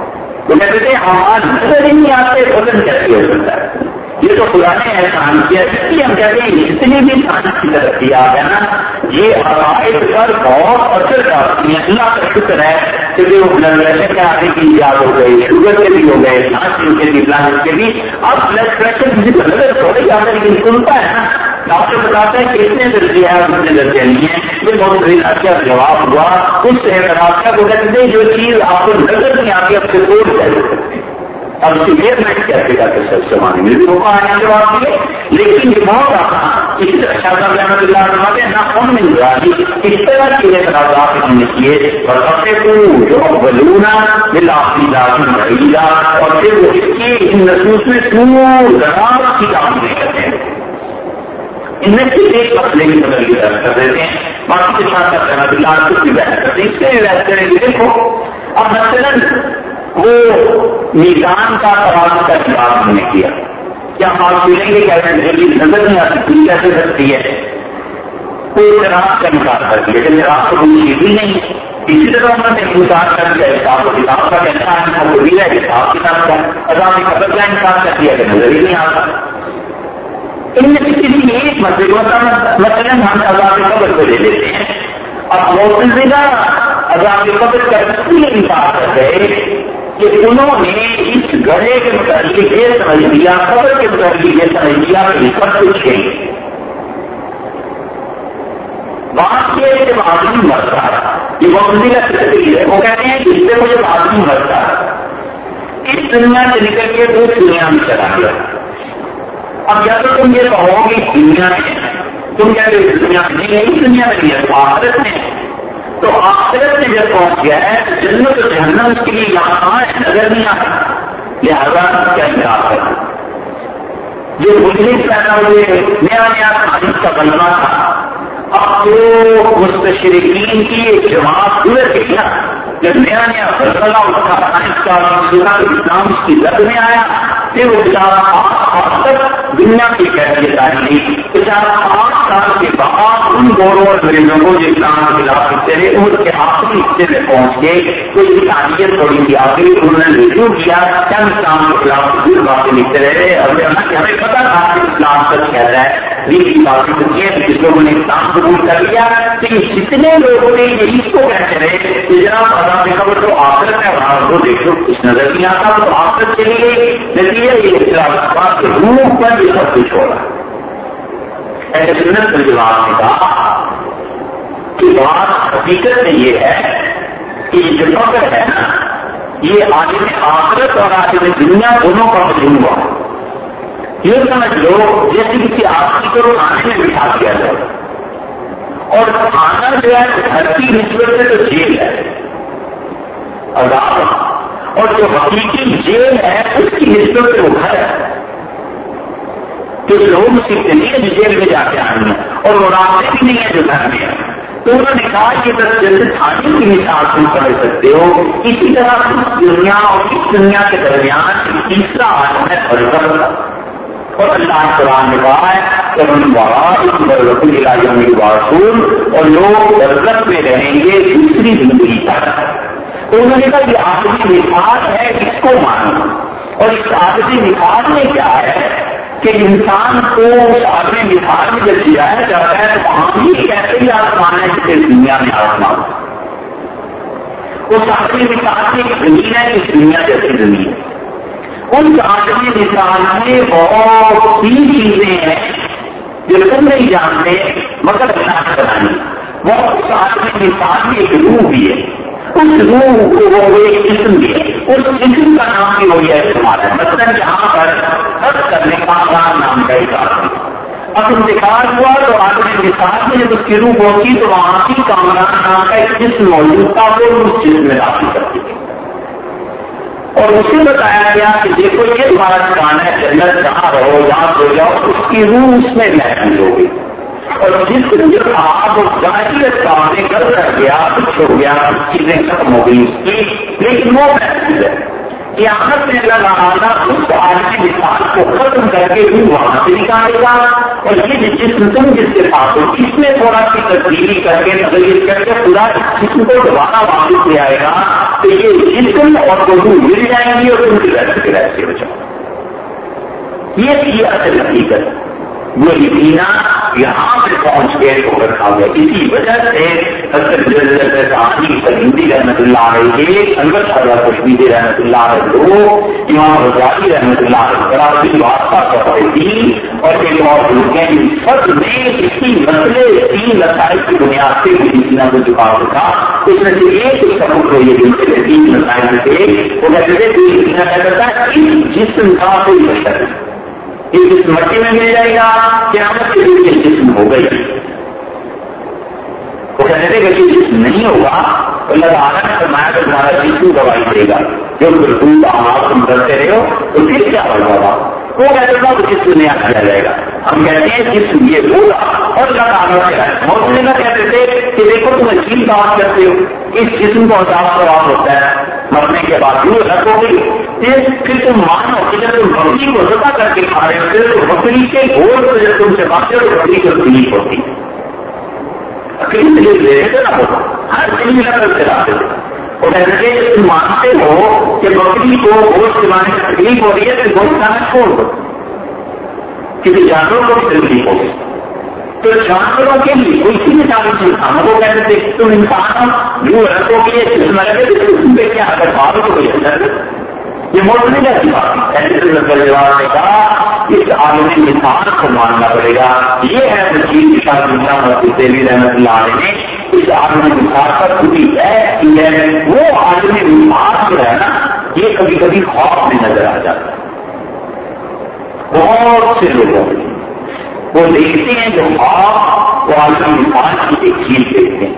وہ کہتے تھے آواز نظر ہی نہیں آتے وزن کیسے ہو سکتا ہے؟ یہ تو خدا نے احسان کیا اس لیے ہم کہتے ہیں اتنی بھی سائنس کی ترقی آ گیا نا، یہ عقائد پر بہت اثر ڈالتی ہیں۔ اللہ کا شکر ہے کہ وہ بلڈ پریشر کے آنے کی ایجاد ہو گئی، شوگر کے بھی ہو گئے سانس کے بھی بلڈ کے بھی۔ اب بلڈ پریشر کسی کو نظر تھوڑے زیادہ لیکن سنتا ہے نا۔ ڈاکٹر بتاتا ہے کہ اتنے درجے ہیں اتنے درجے نہیں ہیں۔ یہ بہت بڑی اچھا جواب ہوا۔ اس اعتراض کا وہ کہتے ہیں جو چیز آپ کو نظر نہیں آتی اب سے کوٹ کر اب کلیئر میں کیسے کا سب سے مانے میں بھی موقع آنے کے بعد دیے لیکن یہ بہت آسان اسی طرح شاہ صاحب رحمۃ اللہ فرماتے ہیں، نہ کون مل رہا ہے اس طرح کے اعتراضات ہم نے کیے اور سب کو جو بلونا بلاخی لاکھی مریضا اور پھر وہ اس کی ان نصوص میں دور دراز کی کام نہیں کرتے ہیں۔ ان میں سے ایک مسئلے کی بدل کی طرف کر دیتے ہیں، باقی کے ساتھ رحمۃ اللہ کچھ بھی بحث کرتے ہیں، اس سے بھی بحث کریں گے دیکھو۔ اب مثلاً وہ میزان کا تبادلہ کا جواب ہم نے کیا۔ کیا آپ ملیں گے کیا جلدی نظر نہیں آتی کیسے سکتی ہے؟ کوئی رات کا انکار کر دیا۔ لیکن رات کو کوئی چیز ہی نہیں۔ ہے اسی طرح انہوں نے انکار کر دیا حساب و کتاب کا کیسا ہے وہ بھی ہے۔ حساب کتاب کا اذان خبر کا انکار کر دیا کہ نظر ہی نہیں آتا۔ ان میں سے کسی ایک مسئلے کو مثلاً ہم عذاب قبر کو لے لیتے ہیں۔ اب موسم عذاب قبر کا اس لیے انکار کر گئے کہ انہوں نے اس گڑھے کے متعلق یہ سمجھ لیا خبر کے متعلق یہ سمجھ لیا کہ سب کچھ ہے۔ بات یہ ہے کہ آدمی مرتا یہ بہت کا تحریر ہے؟ وہ کہتے ہیں کہ اس سے مجھے آدمی مرتا اس دنیا سے نکل کے اس دنیا میں چلا گیا۔ اب یا تو تم یہ کہو گی دنیا میں تم کہتے دنیا میں نہیں، اس دنیا میں نہیں ہے، آخرت میں تو آخرت میں جب پہنچ گیا ہے، جنت و جہنم کے لیے یہاں نظر نہیں آتا۔ لہٰذا کیا خیال ہے؟ جو مسلم پیدا ہوئے، نیا نیا تعلیم کا بننا تھا، اب تو مستشرقین کی ایک جماعت گزر گئی نا۔ جب نیا نیا فیصلہ اٹھا سائنس کا اسلام کی لگ میں آیا۔ پھر وہ بچارا اب تک دنیا کی کیفیت آئی تھی۔ پچاس پانچ سال کے بعد ان دونوں مریضوں کو جو اسلام کے خلاف حصے رہے، ان کے آخری حصے میں پہنچ گئے۔ تو انسانیت تھوڑی سی آ گئی انہوں نے ریویو کیا۔ کیا اسلام کے خلاف دور باتیں لکھتے رہے۔ اور ہمیں پتا تھا کہ اسلام سچ کہتا ہے۔ دین باتیں ہوتی ہیں جس لوگوں نے اسلام قبول کر لیا کہ جتنے لوگوں نے یہ اس کو کہتے رہے کہ جناب خدا خبر تو آخرت ہے وہاں کو دیکھو، کچھ نظر نہیں آتا تو آخرت چلی گئی نتیجہ یہ اسلام آباد کے روح پر یہ سب کچھ ہو رہا ہے۔ سنت جواب نے کہا کہ بات حقیقت میں یہ ہے کہ یہ جو فخر ہے نا، یہ آدمی آخرت اور آدمی دنیا دونوں کا مجموعہ ہوا۔ یہ سمجھ لو، جیسے کسی آدمی کو آنے میں بٹھا دیا جائے۔ اور آنا جو ہے دھرتی نسبت سے تو جیل ہے۔ اور آپ اور جو حقیقی جیل ہے، اس کی نسبت سے وہ گھر ہے۔ کچھ لوگ سیکھتے نہیں ہے جو جیل میں جا کے آئیں گے اور وہ راستے بھی نہیں ہے جو گھر میں ہے تو انہوں نے کہا کہ بس جیسے تھانے کی مثال تم پڑھ سکتے ہو۔ اسی طرح اس دنیا اور اس دنیا کے درمیان تیسرا عالم ہے برکت اور اللہ قرآن نے کہا ہے، کہ ہم بہت برکت علاجوں میں باسور اور لوگ برکت میں رہیں گے دوسری زندگی تک۔ انہوں نے کہا، یہ آخری مثال ہے اس کو مانو۔ اور اس آخری مثال میں کیا ہے کہ انسان کو اپنے مثال میں جب جایا جاتا ہے تو ہم ہی کیسے ہی آسمان ہے جسے دنیا میں آسمان اس آدمی مثال میں ایک زمین ہے، اس دنیا جیسی زمین ان آدمی مثال میں بہت سی چیزیں ہیں جو تم نہیں جانتے، مگر اللہ بنانی وہ اس آدمی مثال میں ایک روح بھی ہے۔ اس روح کو وہ ایک جسم بھی ہے اس جسم کا نام بھی وہی استعمال ہے۔ مثلاً جہاں پر خرچ کرنے کا نام کا اظہار اب انتقال ہوا تو آدمی کے ساتھ میں جب اس کی روح ہوتی تو وہاں کی کامران نام کا ایک جسم موجود تھا، وہ اس جسم میں داخل کرتی تھی۔ اور اسے بتایا گیا کہ دیکھو، یہ تمہارا ٹھکانا ہے، جنت جہاں رہو جہاں سو جاؤ، اس کی روح اس میں محفوظ ہوگی اور جس جو آپ ظاہر سامنے کر کر گیا کچھ ہو گیا، چیزیں ختم ہو گئی اس کی۔ لیکن وہ محفوظ ہے۔ قیامت میں اللہ تعالیٰ اس آدمی مثال کو ختم کر کے روح وہاں سے نکالے گا۔ اور یہ جسم تم جس کے پاس ہو، اس میں تھوڑا سی تبدیلی کر کے تبدیل کر کے پورا جسم کو دوبارہ واپس لے آئے گا۔ تو یہ جسم اور وہ روح مل جائیں گی اور تم کی رہ کے رہتے بچاؤ یہ اصل حقیقت ہے۔ وہ یقینا یہاں پہ پہنچ کے تو رکھا ہوا اسی وجہ سے ہندی رحمت اللہ علیہ البت حضرت کشمیری رحمت اللہ علیہ دو، امام رضائی رحمت اللہ علیہ برابری واسطہ کرتے تھی اور ایک اور لوگ لوگیں سب نے اسی مسئلے تین مسائل کی بنیاد سے کسی نہ کچھ چکا تھا اس میں سے ایک سبق کو یہ دن تین مسائل تھے وہ کہتے تھے اس جسم کا کوئی مطلب یہ جسم مٹی میں مل جائے گا، قیامت کے لیے جسم ہو گئی۔ وہ کہتے تھے کہ جسم نہیں ہوگا اللہ تعالیٰ نے فرمایا کہ تمہارا جسم گواہی دے گا۔ جو بالکل آواز تم کرتے رہے ہو تو پھر کیا ہوگا وہ کہتے تھا کہ جسم نیا کیا جائے گا۔ ہم کہتے ہیں جسم یہ ہوگا اور اللہ تعالیٰ کیا ہے۔ موسم کا کہتے تھے کہ دیکھو تم عجیب بات کرتے ہو۔ اس جسم کو ہزار سوال ہوتا ہے۔ مرنے کے بعد یوں رکھ ہو گئی پھر تم مانو کہ جب تم بکری کو زبا کر کے کھا رہے ہوتے تو بکری کے گول کو جب تم سے بات کرو، بکری کو تکلیف ہوتی ہر چیز نقل سے لاتے اور ایسے تم مانتے ہو کہ بکری کو گوشت کمانے سے تکلیف ہو رہی ہے تو گوشت کھانا چھوڑ دو، کیونکہ جانوروں کو تکلیف ہوگی۔ تو جانوروں کے لیے کوئی سی مثال انسانوں کو کہتے تھے تم انسان یوں رکھو گے اس مرے تم پہ کیا اگر باروں کو کوئی اثر یہ موسم کی بات نے کہا اس عالمی مثال کو ماننا پڑے گا۔ یہ ہے مسجد کی شاید دلی رحمت اللہ علیہ نے اس عالمی مثال پر پوری طے کی ہے وہ عالمی مثال جو ہے نا، یہ کبھی کبھی خوف میں نظر آ جاتا ہے۔ بہت سے لوگوں میں وہ دیکھتے ہیں جو خواب وہ عالمی مثال کی ایک چیز دیکھتے ہیں۔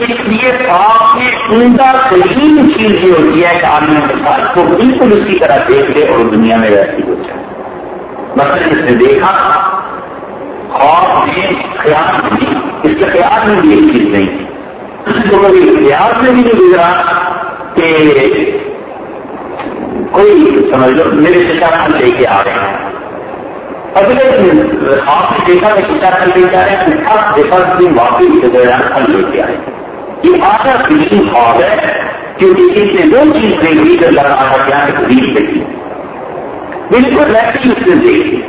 اس لیے آپ میں عمدہ ترین چیز یہ ہوتی ہے کہ عالم مثال کو بالکل اسی طرح دیکھ لے اور دنیا میں ویسی ہو جائے۔ مثلا اس نے دیکھا خواب میں خیال نہیں اس کے خیال میں بھی ایک چیز نہیں۔ تو کبھی خیال میں بھی نہیں گزرا کہ کوئی سمجھ لو، میرے سے لے کے آ رہے ہیں۔ اگلے آپ نے دیکھا کہ کیا کر لے جا رہے ہیں اب دیکھا کہ واقعی کے سے پھل لے کے آئے۔ یہ آدھا فیلنگ خواب ہے کیونکہ اس نے دو چیز دیکھی جو لگا رہا کیا ہے بالکل ویسے اس نے دیکھی۔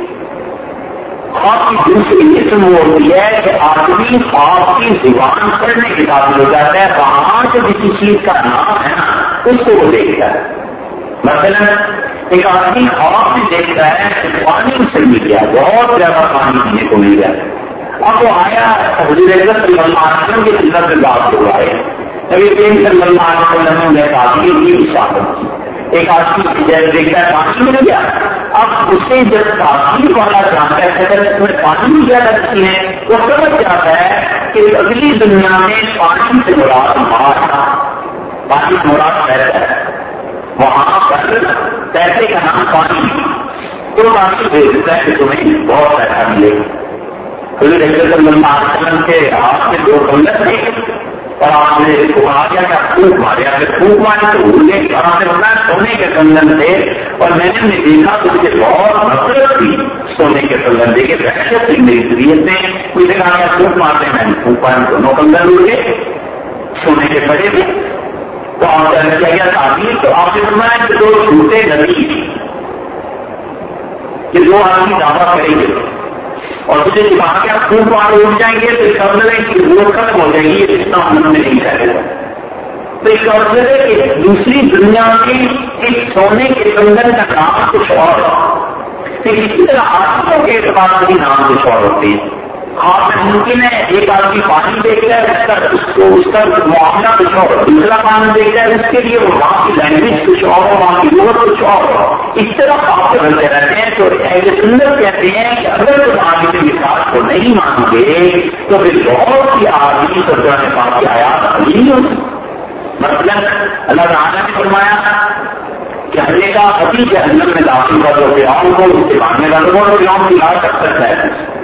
خواب کی دوسری قسم وہ ہوتی ہے کہ آدمی خواب کی زبان کرنے کے قابل ہو جاتا ہے، وہاں سے کسی چیز کا نام ہے نا، اس کو وہ دیکھتا ہے۔ مثلا ایک آدمی خواب میں دیکھتا ہے کہ پانی اس سے مل گیا، بہت زیادہ پانی پینے کو مل گیا۔ اب وہ آیا، حضور صلی اللہ علیہ وسلم کے خدمت میں بات ہو رہا ہے۔ نبی کریم صلی اللہ علیہ وسلم نے آدمی کی اشاعت کی۔ ایک آدمی جیسے دیکھتا ہے پانی مل گیا۔ اب اسے جب پانی والا جانتا ہے، اگر اس میں پانی بھی زیادہ رکھتی ہے، وہ سمجھ جاتا ہے کہ اگلی دنیا میں پانی سے مراد مار پانی مراد پیسہ ہے۔ وہاں پر پیسے کا نام پانی تو پانی بھیج دیتا ہے کہ تمہیں بہت پیسہ ملے۔ گا کے ہاتھ میں دو بلت تھے۔ اور آپ نے کہا کہ پھوک مارے اگر پھوک مارے تو بھولنے کی اور آپ نے بتایا سونے کے کنگن تھے اور میں نے دیکھا تو مجھے بہت نفرت تھی سونے کے کنگن دیکھے وحشت تھی میری طبیعت میں کوئی کہا کہ پھوک مارتے میں نے پھوک مارے دونوں کنگن اڑے سونے کے پڑے تھے تو آپ کا کیا گیا تعبیر تو آپ نے فرمایا کہ دو جھوٹے نبی کہ دو آدمی دعویٰ کریں گے۔ اور مجھے کہا کہ آپ خوب بار اٹھ جائیں گے تو اس ہے کی وہ ختم ہو جائے گی یہ رشتہ من میں نہیں کرے گا تو اس ہے کہ دوسری دنیا کے اس سونے کے بندن کا نام کچھ اور۔ اسی طرح آسموں کے اعتبار کی نام کچھ اور ہوتی ہے آپ ممکن ہے، ایک آدمی پانی دیکھتا ہے اس کا اس کو اس کا معاملہ کچھ اور، دوسرا پانی دیکھتا ہے اس کے لیے وہ وہاں کی لینگویج کچھ اور، وہاں کی ضرورت کچھ اور۔ اس طرح آپ بدلتے رہتے ہیں تو ایسے سندر کہتے ہیں کہ اگر تم آدمی کے مثال کو نہیں مانو گے تو پھر بہت سی آدمی سرکار نے پاس کی آیات نہیں ہوتی۔ مطلب اللہ تعالیٰ نے فرمایا کہ کا ابھی جہنم میں داخل کر دو پھر کو اس کے ماننے والوں کو پھر کی ہے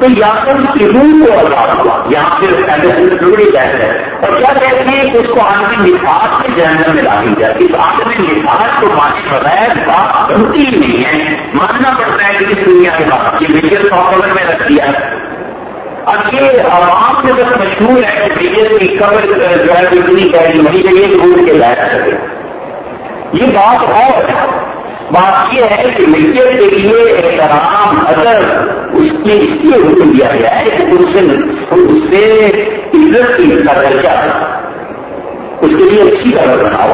تو یا تو اس کی روح کو آزاد ہوا۔ یہاں پھر ضروری کہتے ہیں، اور کیا کہتے ہیں کہ اس کو آج نفاذ کے جہنم میں ڈالی جاتی ہے آج نفاذ کو مانے بغیر بات بنتی ہی نہیں ہے۔ ماننا پڑتا ہے کہ اس دنیا کے بعد۔ یہ ویڈیو سافٹ میں رکھ دیا۔ ہے اب یہ عوام سے بس مشہور ہے کہ ویڈیو کی قبر جو ہے اتنی بجلی کا وہی جگہ ڈھونڈ کے لایا سکے۔ یہ بات اور بات یہ ہے کہ ملکیت کے لیے احترام اگر اس نے اس لیے حکم دیا گیا ہے کہ اس سے عزت کی کا درجہ اس کے لیے اچھی طرح بناؤ،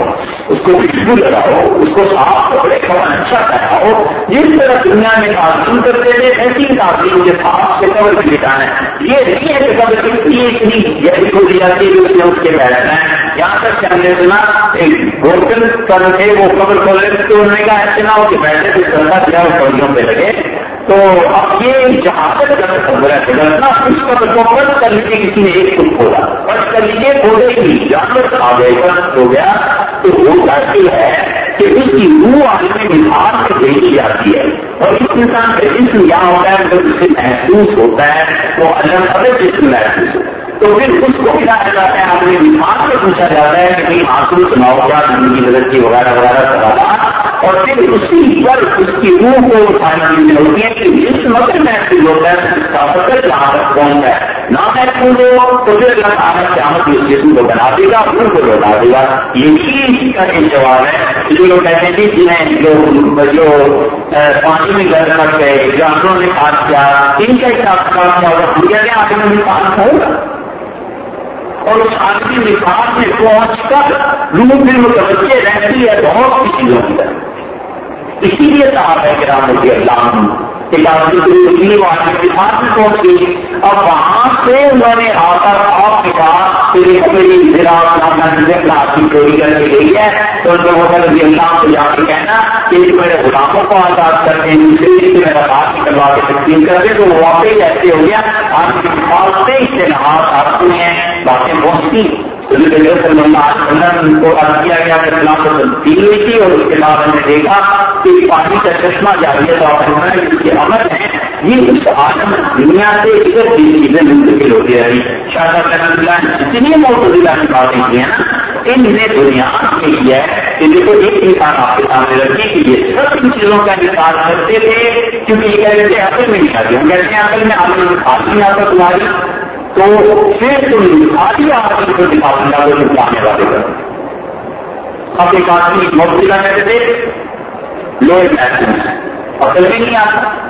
اس کو خوشبو لگاؤ، اس کو صاف کپڑے کا اچھا کراؤ جس طرح دنیا میں تعلیم کرتے تھے ایسی تعلیم کے صاف سے قبر بھی بٹانا ہے یہ نہیں ہے کہ قبر کتنی اتنی جیسی ہو جاتی ہے اس نے اس کے بیٹھنا ہے یہاں تک کہ ہم نے سنا، ایک کر تھے، وہ قبر کھول رہے تو انہوں نے کہا ایسے نہ ہو کہ بیٹھے تو سردا کیا وہ فوجیوں پہ لگے۔ تو اب یہ جہاں تک غلط خبر ہے اس قبر کو بند کر لیجیے کسی نے ایک خود کھولا۔ بند کر لیجیے کھولے ہی جانور آ گئے بند ہو گیا، تو ہوتا یہ ہے کہ اس کی روح آدمی مثال سے بھیجی جاتی ہے۔ اور اس انسان کا جسم یہاں ہوتا ہے، جب اسے محسوس ہوتا ہے، وہ الگ الگ جسم محسوس ہوتا ہے۔ تو پھر اس کو کھلایا جاتا ہے؟ اپنے دماغ سے پوچھا جاتا ہے کہ کہیں آنسو سناؤ کیا زندگی گزرتی وغیرہ وغیرہ سوالا اور پھر اسی پر اس کی روح کو اٹھانا کی ہوتی ہے کہ جس مگر محفوظ ہوتا ہے اس کا فکر جہاں تک پہنچتا ہے؟ نہ محفوظ ہو تو پھر اللہ تعالیٰ قیامت اس جسم کو بنا دے گا، روح کو لوٹا دے گا۔ یہی اس کا ایک جواب ہے۔ جو لوگ کہتے ہیں جی، جنہیں جو جو پانی میں گھر رکھ گئے جانوروں نے کھا کیا، ان کا حساب کام کیا ہوگا دنیا کے آدمی میں پانی ہوگا۔ اور اس آدمی نفاذ میں پہنچ کر روح دل متوجہ رہتی ہے، بہت سی چیزوں کی اسی لیے صاحب ہے کہ رام جی اللہ پہنچی وہاں سے انہوں نے آ کر آپ کے پاس میری چوری کر کے گئی ہے۔ تو رضی اللہ کو جا کے کہنا کہ میرے غلاموں کو آزاد کر دوسرے سے میرا بات نکلوا کے تقسیم کر تو واقعی ایسے ہو گیا۔ آپ کے پاس سے اشتہار ہیں، باتیں پہنچتی صلی اللہ علیہ وسلم کو عرض کیا گیا کہ اللہ کو تبدیل ہوئی تھی اور اس کے بعد ہم نے دیکھا کہ پانی کا چشمہ جاری ہے اس کے عمل ہیں۔ یہ اس عالم دنیا سے ادھر کی چیزیں منتقل ہوتی رہی شاہ صاحب اللہ اتنی موت کی باتیں کی ہیں ان نے دنیا میں کیا ہے کہ دیکھو، ایک انسان آپ کے سامنے رکھے کہ یہ سب ان چیزوں کا انتظار کرتے تھے، کیونکہ یہ کہہ رہے تھے، عقل میں نہیں آتی۔ ہم کہتے ہیں، عقل میں آپ نے آتا تمہاری تو پھر خالی آدمی کو دکھا دیا تو تم آنے والے کر اب ایک آدمی مبتلا کہتے تھے لوہے محسوس عقل میں۔ نہیں آتا۔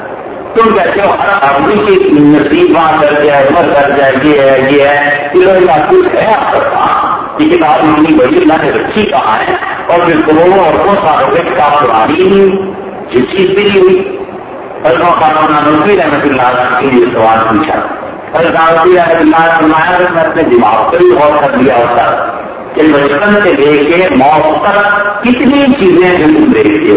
تم کہتے ہو، ہر آدمی کی نصیب وہاں کر جائے عمر کر جائے یہ ہے یہ ہے۔ کہ لوہے محسوس ہے، آپ کا۔ کام یہ کتاب مانی بڑی، اللہ نے رکھی کہاں ہے؟ اور پھر کروڑوں اور دو سالوں میں کتاب پرانی ہوئی جس چیز بھی نہیں ہوئی۔ حضرت خانہ نوکری رحمت اللہ کے لیے سوال پوچھا۔ حضرت نوکری رحمت اللہ فرمایا کہ میں اپنے دماغ پر بھی غور کر دیا ہوتا کہ بچپن سے لے کے موت تک کتنی چیزیں جو تم دیکھتے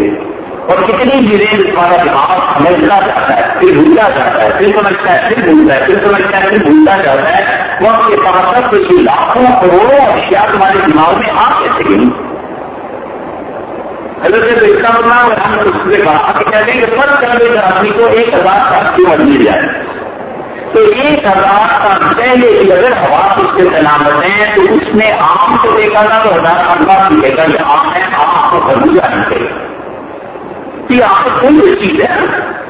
اور کتنی چیزیں تمہارا دماغ سمجھنا چاہتا ہے، پھر بھولتا جاتا ہے، پھر سمجھتا ہے، پھر بھولتا ہے، پھر سمجھتا ہے، پھر بھولتا جاتا ہے وقت کے ساتھ ساتھ کچھ لاکھوں کروڑوں اشیاء تمہارے دماغ میں آ کیسے گئی حضرت اس کا مطلب ہم اس سے کہا کہ کہتے ہیں کہ فرض کر لے آدمی کو ایک ہزار کا کیوں مل جائے۔ تو ایک ہزار کا پہلے کی اگر ہوا اس کے سلامت ہیں، تو اس نے آم کو دیکھا تھا تو ہزار کا دے گا کہ آم ہے آم کو خربوزہ نہیں دے گا یہ آپ کوئی چیز ہے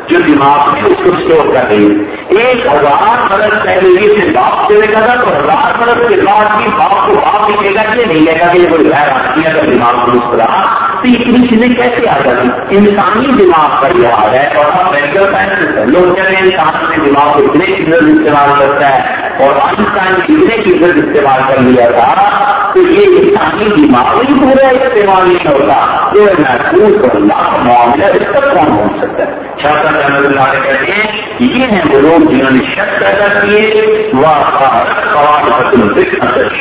جو دماغ میں اس کو اسٹور کر رہی ہے۔ ایک ہزار برس پہلے یہ سے باپ سے دیکھا تھا، تو ہزار برس کے بعد بھی باپ کو باپ دکھے گا یہ نہیں لے گا کہ یہ کوئی غیر آتی ہے اگر دماغ درست رہا تو یہ اتنی چیزیں کیسے آ جاتی انسانی دماغ کا لحاظ ہے اور اب میڈیکل سائنس لوگ کہتے ہیں انسان اپنے دماغ کو اتنے چیزیں استعمال کرتا ہے اور آئنسٹائن کتنے چیزیں استعمال کر لیا تھا تو یہ انسانی دماغ ہی پورا استعمال نہیں ہوتا۔ جو محسوس کرنا معاملہ اس تک کون پہنچ سکتا ہے؟ شاہ رحمت اللہ کہتے ہیں، یہ ہیں وہ لوگ جنہوں نے شک پیدا کیے۔ وہ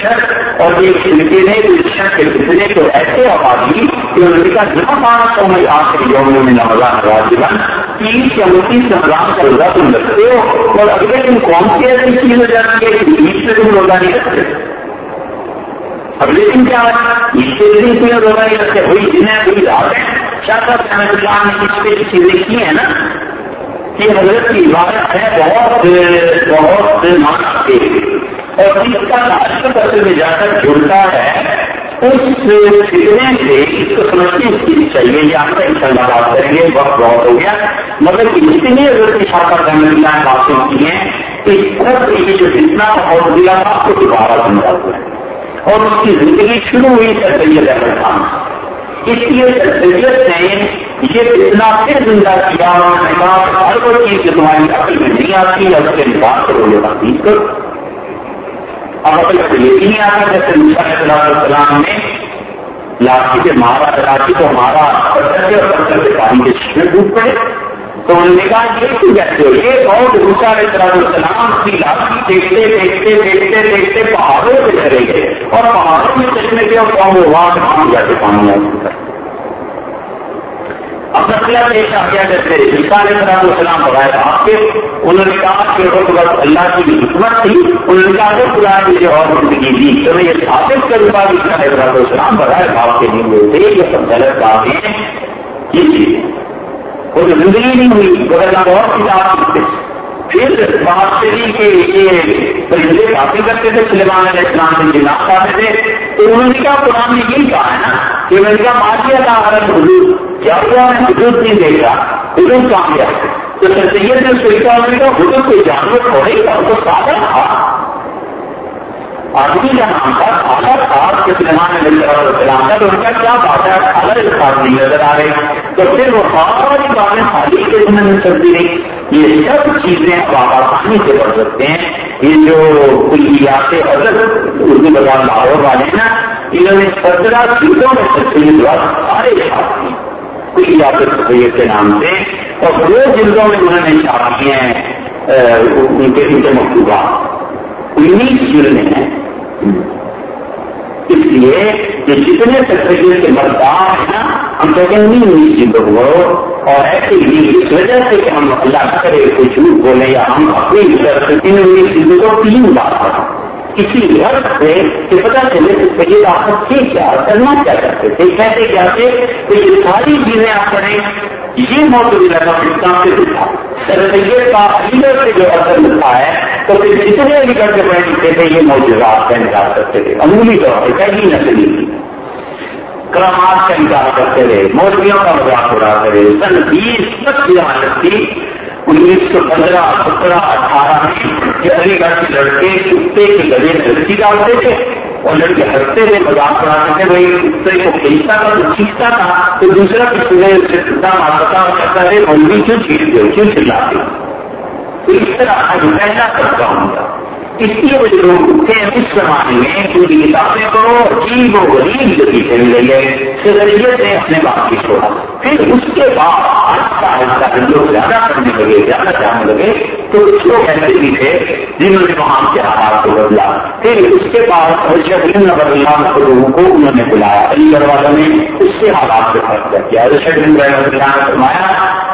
شک۔ اور یہ سلسلے نے شک کے سلسلے کو ایسے آبادی کہ انہوں نے کہا جہاں پانچ سو میں آخری یوم میں رمضان راجبن تیس یا انتیس رمضان کا روزہ تم رکھتے ہو۔ اور اگلے دن کون سی ایسی چیز ہو جاتی ہے کہ بیچ سے تم روزہ نہیں رکھتے۔ اگلے دن کیا ہے اس کے دن سے روزہ نہیں رکھتے۔ وہی دن ہے، وہی رات ہے۔ شاہ صاحب اللہ نے اس پہ چیزیں کی ہیں نا، کہ حضرت کی عبادت ہے بہت بہت مانا اور اس کا تعلق اصل میں جا کر جڑتا ہے۔ اس فکرے سے اس کو سمجھنے اس کی چاہیے یہ آپ کا ان اللہ بات کریں گے وقت بہت ہو گیا۔ مگر اتنی حضرت کی شاخا کرنے اللہ باتیں کی ہیں۔ کہ سب یہ جو جتنا بہت دیا تھا اس کو دوبارہ سمجھا ہوا ہے اور اس کی زندگی شروع ہوئی سر سید احمد خان اس لیے سید نے یہ اتنا پھر زندہ کیا ہر کوئی چیز جو تمہاری عقل میں نہیں آتی ہے اس کے نکال کرو یہ تقسیم کرو اب عقل کو یہ نہیں آتا جیسے صلی اللہ علیہ وسلم نے لاٹھی کے مارا لاٹھی کو مارا، پتھر کے اور پتھر کے پانی کے چھوٹے ڈوب پڑے۔ تو انہوں نے کہا، یہ کیوں کہتے ہو؟ یہ بہت دوسرا علیہ السلام کی لاٹھی دیکھتے دیکھتے دیکھتے دیکھتے پہاڑوں پہ چلے گئے۔ اور پہاڑوں میں چلنے کے اور قوم وہاں سے پانی جاتے پانی آ چکا اب مسئلہ پیش آ گیا جیسے علیہ السلام بغیر آپ کے انہوں نے کہا کہ وہ اللہ کی حکمت تھی، انہوں نے کہا کہ خدا اور زندگی دی۔ تو میں یہ ثابت کروں گا کہ علیہ السلام بغیر باپ کے نہیں ہوئے تھے، یہ سب غلط باتیں یہ جی، چیز جی۔ وہ تو زندگی نہیں ہوئی بغیر اور کتاب پھر بات چلی کہ یہ پرندے کافی کرتے تھے سلیمان علیہ السلام کے جناب کرتے تھے۔ تو انہوں نے کہا، قرآن نے یہی کہا ہے نا کہ میں نے کہا، ماضی کا حرت حضور جب وہ ہمیں حضور نہیں دے گا حضور کہاں گیا؟ تو سر سید نے سوچا انہوں نے کہا، حضور کوئی جانور تھوڑے گا تھا، تو سادہ تھا۔ آدمی کا نام تھا خالہ تھا کہ سلیمان علیہ السلام کا تو ان کا کیا بات ہے؟ خالہ اس بات نہیں نظر آ رہے تو پھر وہ ساری باتیں خالی کے دن میں چلتی رہی یہ سب چیزیں آپ آسانی سے پڑھ سکتے ہیں۔ یہ جو کلیات حضرت اردو بازار لاہور والے نا، انہوں نے سترہ چیزوں میں سید سارے چھاپ دیے کلیات سید کے نام سے۔ اور دو جلدوں میں انہوں نے چھاپ دیے ہیں ان کے ان کے مکتوبات۔ انیس جلدیں ہیں اس لیے کہ جتنے سیکرٹری کے مردار ہیں نا، ہم کہتے ہیں نہیں انیس جلدوں کو۔ اور ایسے ہی اس وجہ سے کہ ہم اللہ کرے کوئی جھوٹ بولے یا ہم اپنی طرف سے تین انیس کو تین بات کریں؟ کسی غرض سے کہ پتا چلے کہ سید آپ تھے کیا کرنا کیا کرتے تھے؟ کہتے کیا تھے کہ یہ ساری چیزیں آپ کریں، یہ موت موضوع لگا پاکستان سے دکھا سر سید کا لیڈر سے جو اثر ملتا ہے، تو پھر جتنے بھی کر کے پڑھتے تھے یہ موجودات کا انکار کرتے تھے۔ عمومی طور پر پہلی نسلی کرامات کا انکار کرتے رہے مولویوں کا مذاق اڑاتے رہے سن بیس تک کی حالت تھی۔ انیس سو پندرہ، سترہ، اٹھارہ میں علی گڑھ کے لڑکے، کتے کے گلے میں لڑکی ڈالتے تھے۔ اور لڑکے ہنستے تھے مذاق اڑاتے تھے وہی کتے کو کھینچتا تھا تو چیختا تھا، تو دوسرا کسی نے مارتا اور کہتا ہے، مولوی کیوں چیختے گئے کیوں چلاتے ہو؟ اس طرح پہلا کرتا ہوں۔ گا اس لیے وہ جو لوگ اٹھتے ہیں، اس زمانے میں پوری کتابیں کرو عجیب و غریب گتی سے ملے گئے سریت نے اپنے باپ کی چھوڑا پھر اس کے بعد آہستہ آہستہ لوگ زیادہ کرنے لگے، زیادہ جانے لگے۔ تو کچھ لوگ ایسے بھی تھے، جنہوں نے وہاں کے حالات کو بدلا۔ پھر اس کے بعد حضرت اللہ کو لوگوں کو انہوں نے بلایا، علی گڑھ والوں نے اس سے حالات سے فرق کر دیا۔ رشد اللہ نے فرمایا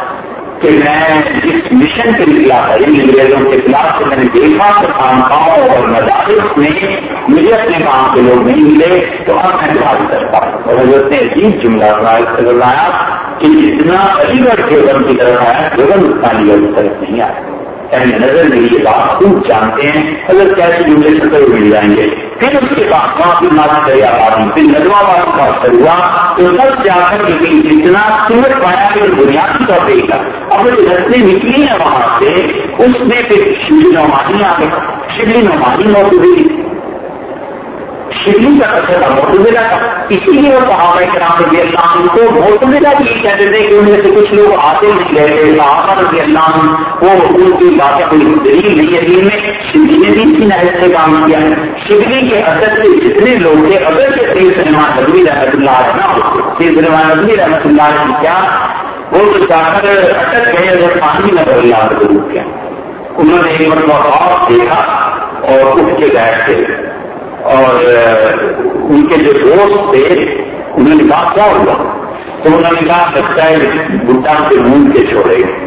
کہ میں جس مشن پہ نکلا تھا ان انگریزوں کے خلاف سے میں نے دیکھا کہ خانقاہوں اور مدارس میں مجھے اپنے کام کے لوگ نہیں ملے، تو اب میں بات کرتا ہوں۔ اور حضرت نے عجیب جملہ کہ جتنا علی گڑھ کے غم کی طرف آیا گگن اتنا علی گڑھ کی طرف نہیں آیا۔ نظر میری یہ بات خوب جانتے ہیں۔ اگر کیسے جملے سطح مل جائیں گے۔ پھر اس کے بعد وہاں پھر مارا دریا پانی پھر ندوا والا کا اثر ہوا۔ تو سب جا کر لیکن جتنا سورج پایا کہ بنیادی طور پہ کا اب جو رستے نکلی ہیں وہاں سے، اس میں پھر شبلی نعمانی آ گئی شبلی نعمانی موجود ہوئی شبلی کا اثر تھا موتلا تھا اسی لیے وہ صحابہ کرام رضی اللہ عنہ کو موتلا بھی یہ کہتے تھے کہ ان میں سے کچھ لوگ آتے نہیں رہے صحابہ رضی اللہ عنہ وہ ان کی باتیں کوئی دلیل نہیں ہے دین میں شبلی نے بھی اسی نہر سے کام کیا ہے شبلی کے اثر سے جتنے لوگ تھے اگر سے سید سلمان نبی رحمۃ اللہ علیہ نہ سید سلمان نبی رحمۃ اللہ علیہ کیا وہ تو جا کر اٹک گئے اگر پانی نہ نظر اللہ کو کیا انہوں نے ایک مرتبہ دیکھا اور اٹھ کے بیٹھ بیٹھتے اور ان کے جو دوست تھے، انہوں نے کہا، کیا ہوا؟ تو انہوں نے کہا لگتا ہے بھوٹان کے منہ کے چھوڑے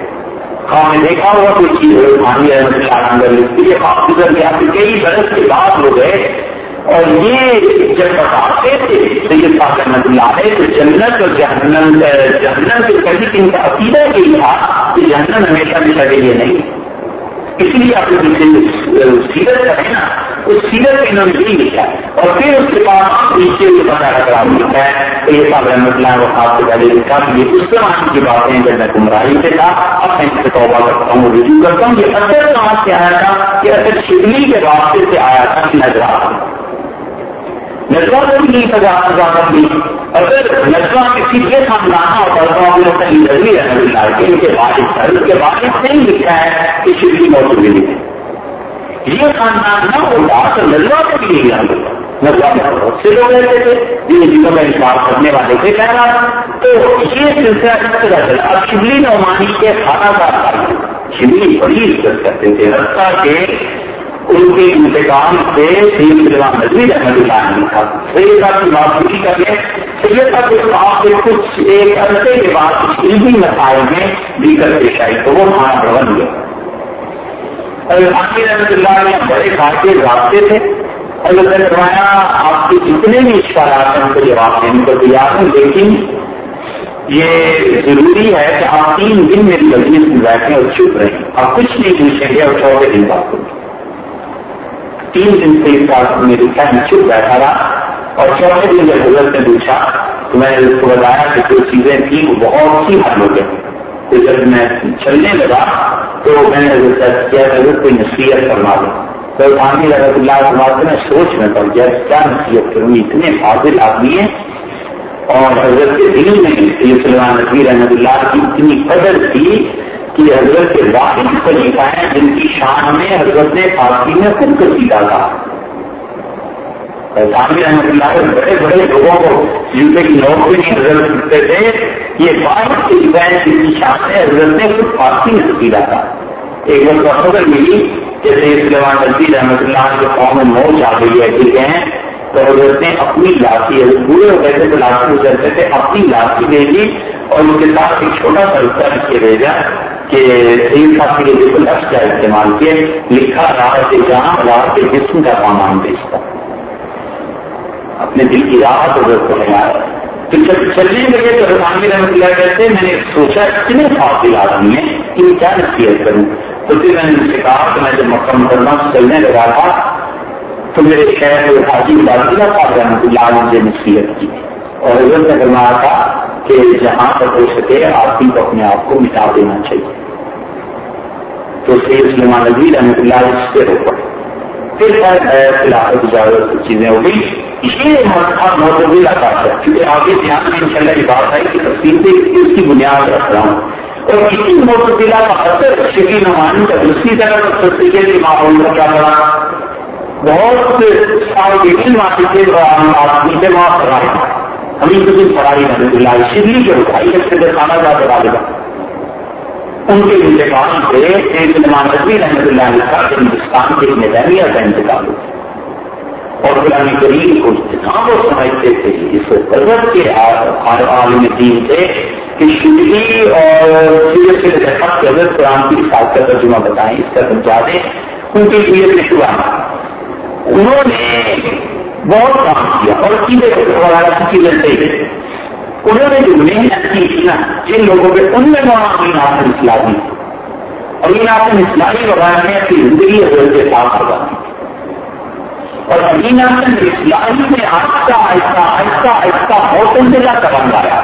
ہاں میں دیکھا ہوا کوئی چیز پانی اندر اس لیے آپ گزر گیا۔ پھر کئی برس کے بعد ہو گئے۔ اور یہ جب بتاتے تھے سید صاحب رحمت اللہ تو جنت اور جہنم جہنم کے کبھی ان کا عقیدہ یہی تھا کہ جہنم ہمیشہ بھی لگے یہ نہیں۔ اس لیے آپ نے سیرت کا ہے نا، اس سیرت میں انہوں نے نہیں لکھا اور پھر اس کے بعد نیچے یہ بتا رہا لکھا ہے۔ تو یہ صاحب رحمۃ اللہ وہ خاص سے پہلے لکھا کہ یہ اس زمانے کی باتیں جب میں گمراہی سے تھا اب میں اس سے توبہ کرتا ہوں، رجوع کرتا ہوں۔ یہ اثر کہاں سے آیا تھا؟ کہ اثر شبلی کے راستے سے آیا تھا نظر نجوا کو بھی نہیں سزا سزا دی اگر نجوا کسی کے خاندان ہوتا تو ہم لوگ کہیں ضروری ہے۔ ان کے والد ہے اس کے والد سے ہی لکھا ہے کہ شبلی موجود نہیں یہ خاندان نہ ہوتا تو نجوا کو بھی نہیں جان نجوا میں بہت سے لوگ رہتے تھے۔ جن جنہوں جی میں انکار کرنے والے تھے۔ کہہ رہا تو یہ سلسلہ کس طرح چلا۔ اب شبلی نعمانی کے خانہ دار شبلی بڑی عزت کرتے تھے۔ رستہ کے ان کے انتقام سے سید سلام نظمی رحمت اللہ علیہ تھا۔ سید صاحب کی کر لیں سید صاحب کے آپ کے کچھ ایک عرصے کے بعد کچھ علمی مسائل میں بھی کر پیش آئی تو وہ کھانا بن گیا حامی رحمت اللہ علیہ بڑے خاصے رابطے تھے۔ اللہ نے فرمایا، آپ کے جتنے بھی اشکالات ہیں، ان کو جواب دینے کو تیار ہوں لیکن یہ ضروری ہے کہ آپ تین دن میری مجلس میں بیٹھیں اور چپ رہیں۔ آپ کچھ نہیں پوچھیں گے اور چوتھے دن بات کریں۔ تین دن سے اس بات میری فہم چپ بیٹھا رہا۔ اور چوتھے دن جب حضرت نے پوچھا، تو میں نے اس کو بتایا کہ جو چیزیں تھیں وہ بہت سی حل ہو گئی تو جب میں چلنے لگا، تو میں نے حضرت کیا حضرت کوئی نصیحت کروا دوں تو خانی رحمت اللہ فرماتے میں سوچ میں پڑ گیا، کیا نصیحت کروں؟ اتنے فاضل آدمی ہیں۔ اور حضرت کے دل میں سید سلمان نبی رحمت اللہ کی اتنی قدر تھی کہ حضرت کے واحد خلیفہ ہیں، جن کی شان میں حضرت نے فارسی میں خود کو قصیدہ تھا سامی رحمت اللہ بڑے بڑے لوگوں کو جن سے نوکری حضرت کرتے تھے۔ یہ واحد خلیفہ ہے جن کی شان میں حضرت نے خود فارسی میں قصیدہ تھا ایک وقت خبر ملی جیسے اس جوان نبی رحمت اللہ کے قوم میں موج آ گئی ہے، ٹھیک ہے۔ تو حضرت نے اپنی لاٹھی، پورے ویسے تو لاٹھی اترتے تھے، اپنی لاٹھی دے دی اور ان کے ساتھ ایک چھوٹا سا رکھا بھیجا کہ سید صاحب کے لیے لفظ کا استعمال کیے، لکھا راہ سے جہاں راہ کے جسم کا سامان بیچتا اپنے دل کی راحت اور کو تو جب چلنے لگے تو رسانوی رحمۃ اللہ کہتے میں نے سوچا، اتنے فاصل آدمی میں کہ کیا نصیحت کروں؟ تو پھر میں نے ان سے کہا کہ میں جب مکہ مکرمہ چلنے لگا تھا، تو میرے شہر حاجی بادلہ صاحب رحمۃ اللہ نے مجھے نصیحت کی۔ اور حضرت نے فرمایا تھا کہ جہاں تک ہو سکے آدمی کو اپنے آپ کو مٹا دینا چاہیے۔ تو سید سلمان نبی رحمۃ اللہ اس سے ہو پھر خلافت اجازت چیزیں ہو گئی یہ موتبیلا کا ہے کیونکہ آگے دھیان میں ان شاء اللہ یہ بات ہے کہ تفصیل سے اس کی بنیاد رکھ رہا ہوں۔ اور اسی موتبیلا کا اثر شکی نمانی کا دوسری طرح تصدیقے کے ماحول کا کیا پڑا بہت سارے آتی تھے آدمی سے وہاں پڑھا ہمیں کسی پڑھائی رحمۃ اللہ شبلی کے اٹھائی اس سے دکھانا جا سکا دے گا ان کے انتقال سے ایک نمان نبی رحمۃ اللہ علیہ کا ہندوستان کے میدانیہ کا انتقال ہوا۔ اور قرآن کریم کو اتنا وہ سمجھتے تھے، اس قدرت کے عالم دین سے کہ شبلی اور سیرت سے دیکھا کہ اگر قرآن کی ساتھ کا ترجمہ بتائیں، اس کا سمجھا دیں۔ ان کی سیرت میں شبہ انہوں نے بہت کام کیا اور سیدھے وغیرہ کی چیزیں صحیح انہوں نے جو محنت کی تھی نا، جن لوگوں کے ان میں وہاں امین آسن اسلامی۔ امین آسن اسلامی وغیرہ نے اپنی زندگی حضرت کے ساتھ لگا اور امین آسن اسلامی میں آہستہ آہستہ آہستہ آہستہ موسم سے قدم لایا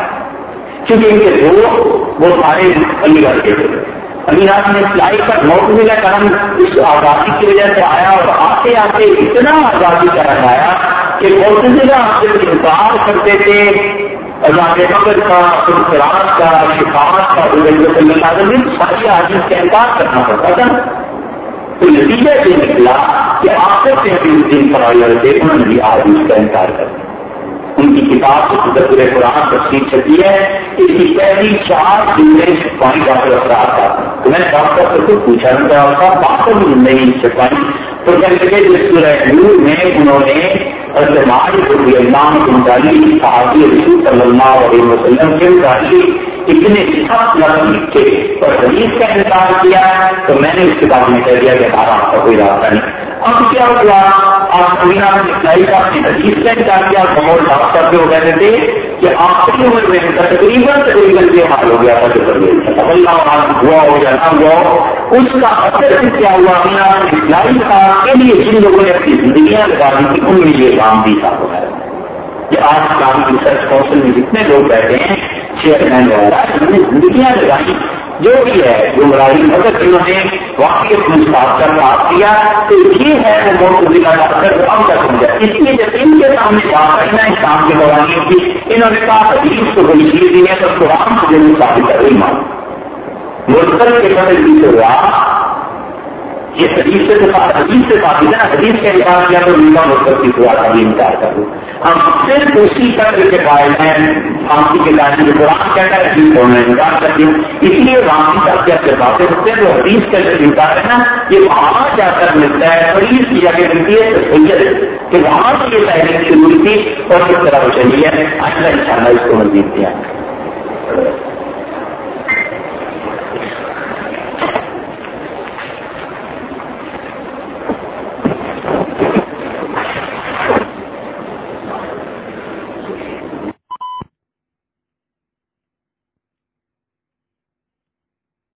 کیونکہ ان کے دوست وہ سارے علی گڑھ کے تھے۔ امینات نے سلائی پر نوٹ ملا کرم، اس آزادی کی وجہ سے آیا اور آتے آتے اتنا آزادی کا رنگ آیا کہ موسیقہ آپ سے انتظار کرتے تھے اللہ مگر کا خراب کا، شفاعت کا صلی اللہ علیہ وسلم ساری عادی کا انکار کرنا پڑتا تھا۔ تو نتیجہ یہ نکلا کہ آپ سے بھی دن پر آئی بھی کا انکار کر دیا ان کی کتاب سے قرآن تفصیل چھپی ہے اس کی پہلی چار جملے چھپائی ڈاکٹر افراد کا تو میں ڈاکٹر سے خود پوچھا تھا باقی زندگی چھپائی تو کہتے جس سورہ نور میں انہوں نے امام صحابی رسول صلی اللہ علیہ وسلم کے اتنے سخت لفظ لکھے اور حدیث کا انکار کیا۔ تو میں نے اس کتاب میں کہہ دیا کہ ہمارا آپ کا کوئی رابطہ نہیں۔ اب کیا ہوا؟ آپ کبینا لکھائی کا اپنی حدیث کا انکار کیا بہت ڈاکٹر جو کہتے تھے کہ آخری عمر میں تقریباً تقریباً یہ حال ہو گیا تھا جو اللہ ہوا ہو یا نہ ہوا اس کا اثر کیا ہوا؟ امینا اسلائی کا کے لیے جن لوگوں نے اپنی زندگیاں لگا دی تھی ان میں یہ کام بھی تھا۔ کہ آج کام ریسرچ کونسل میں جتنے لوگ بیٹھے ہیں، چیئرمین وغیرہ انہوں نے زندگیاں لگائی جو بھی ہے، گمراہی مگر جنہوں نے واقعی مساف کر بات کیا تو یہ ہے وہ موت ضلع ڈاکٹر اب کا سمجھا اس لیے جب ان کے سامنے بات آئی نا اسلام کے دوران کی، انہوں نے کہا کہ اس کو بڑی چیز دی ہے تو قرآن سے ضرور ثابت کر رہی مان مرتب کے بدل بھی ہوا یہ حدیث سے حدیث سے ثابت ہے نا حدیث کا انکار کیا تو نیلا مرتب کی دعا کا بھی انکار کر دوں۔ ہم صرف اسی قدر کے قائل ہیں پھانسی کے لائن جو قرآن کہتا ہے، حدیث ہونا انکار کر دوں۔ اس لیے رام صاحب کے اپنے باتیں ہوتے ہیں تو حدیث کا جو انکار ہے نا، یہ وہاں جا کر ملتا ہے بڑی اس کی جگہ ملتی ہے کہ وہاں سے یہ تحریر شروع تھی اور کس طرح وہ چلی ہے۔ اچھا ان شاء اللہ اس کو مزید دیا۔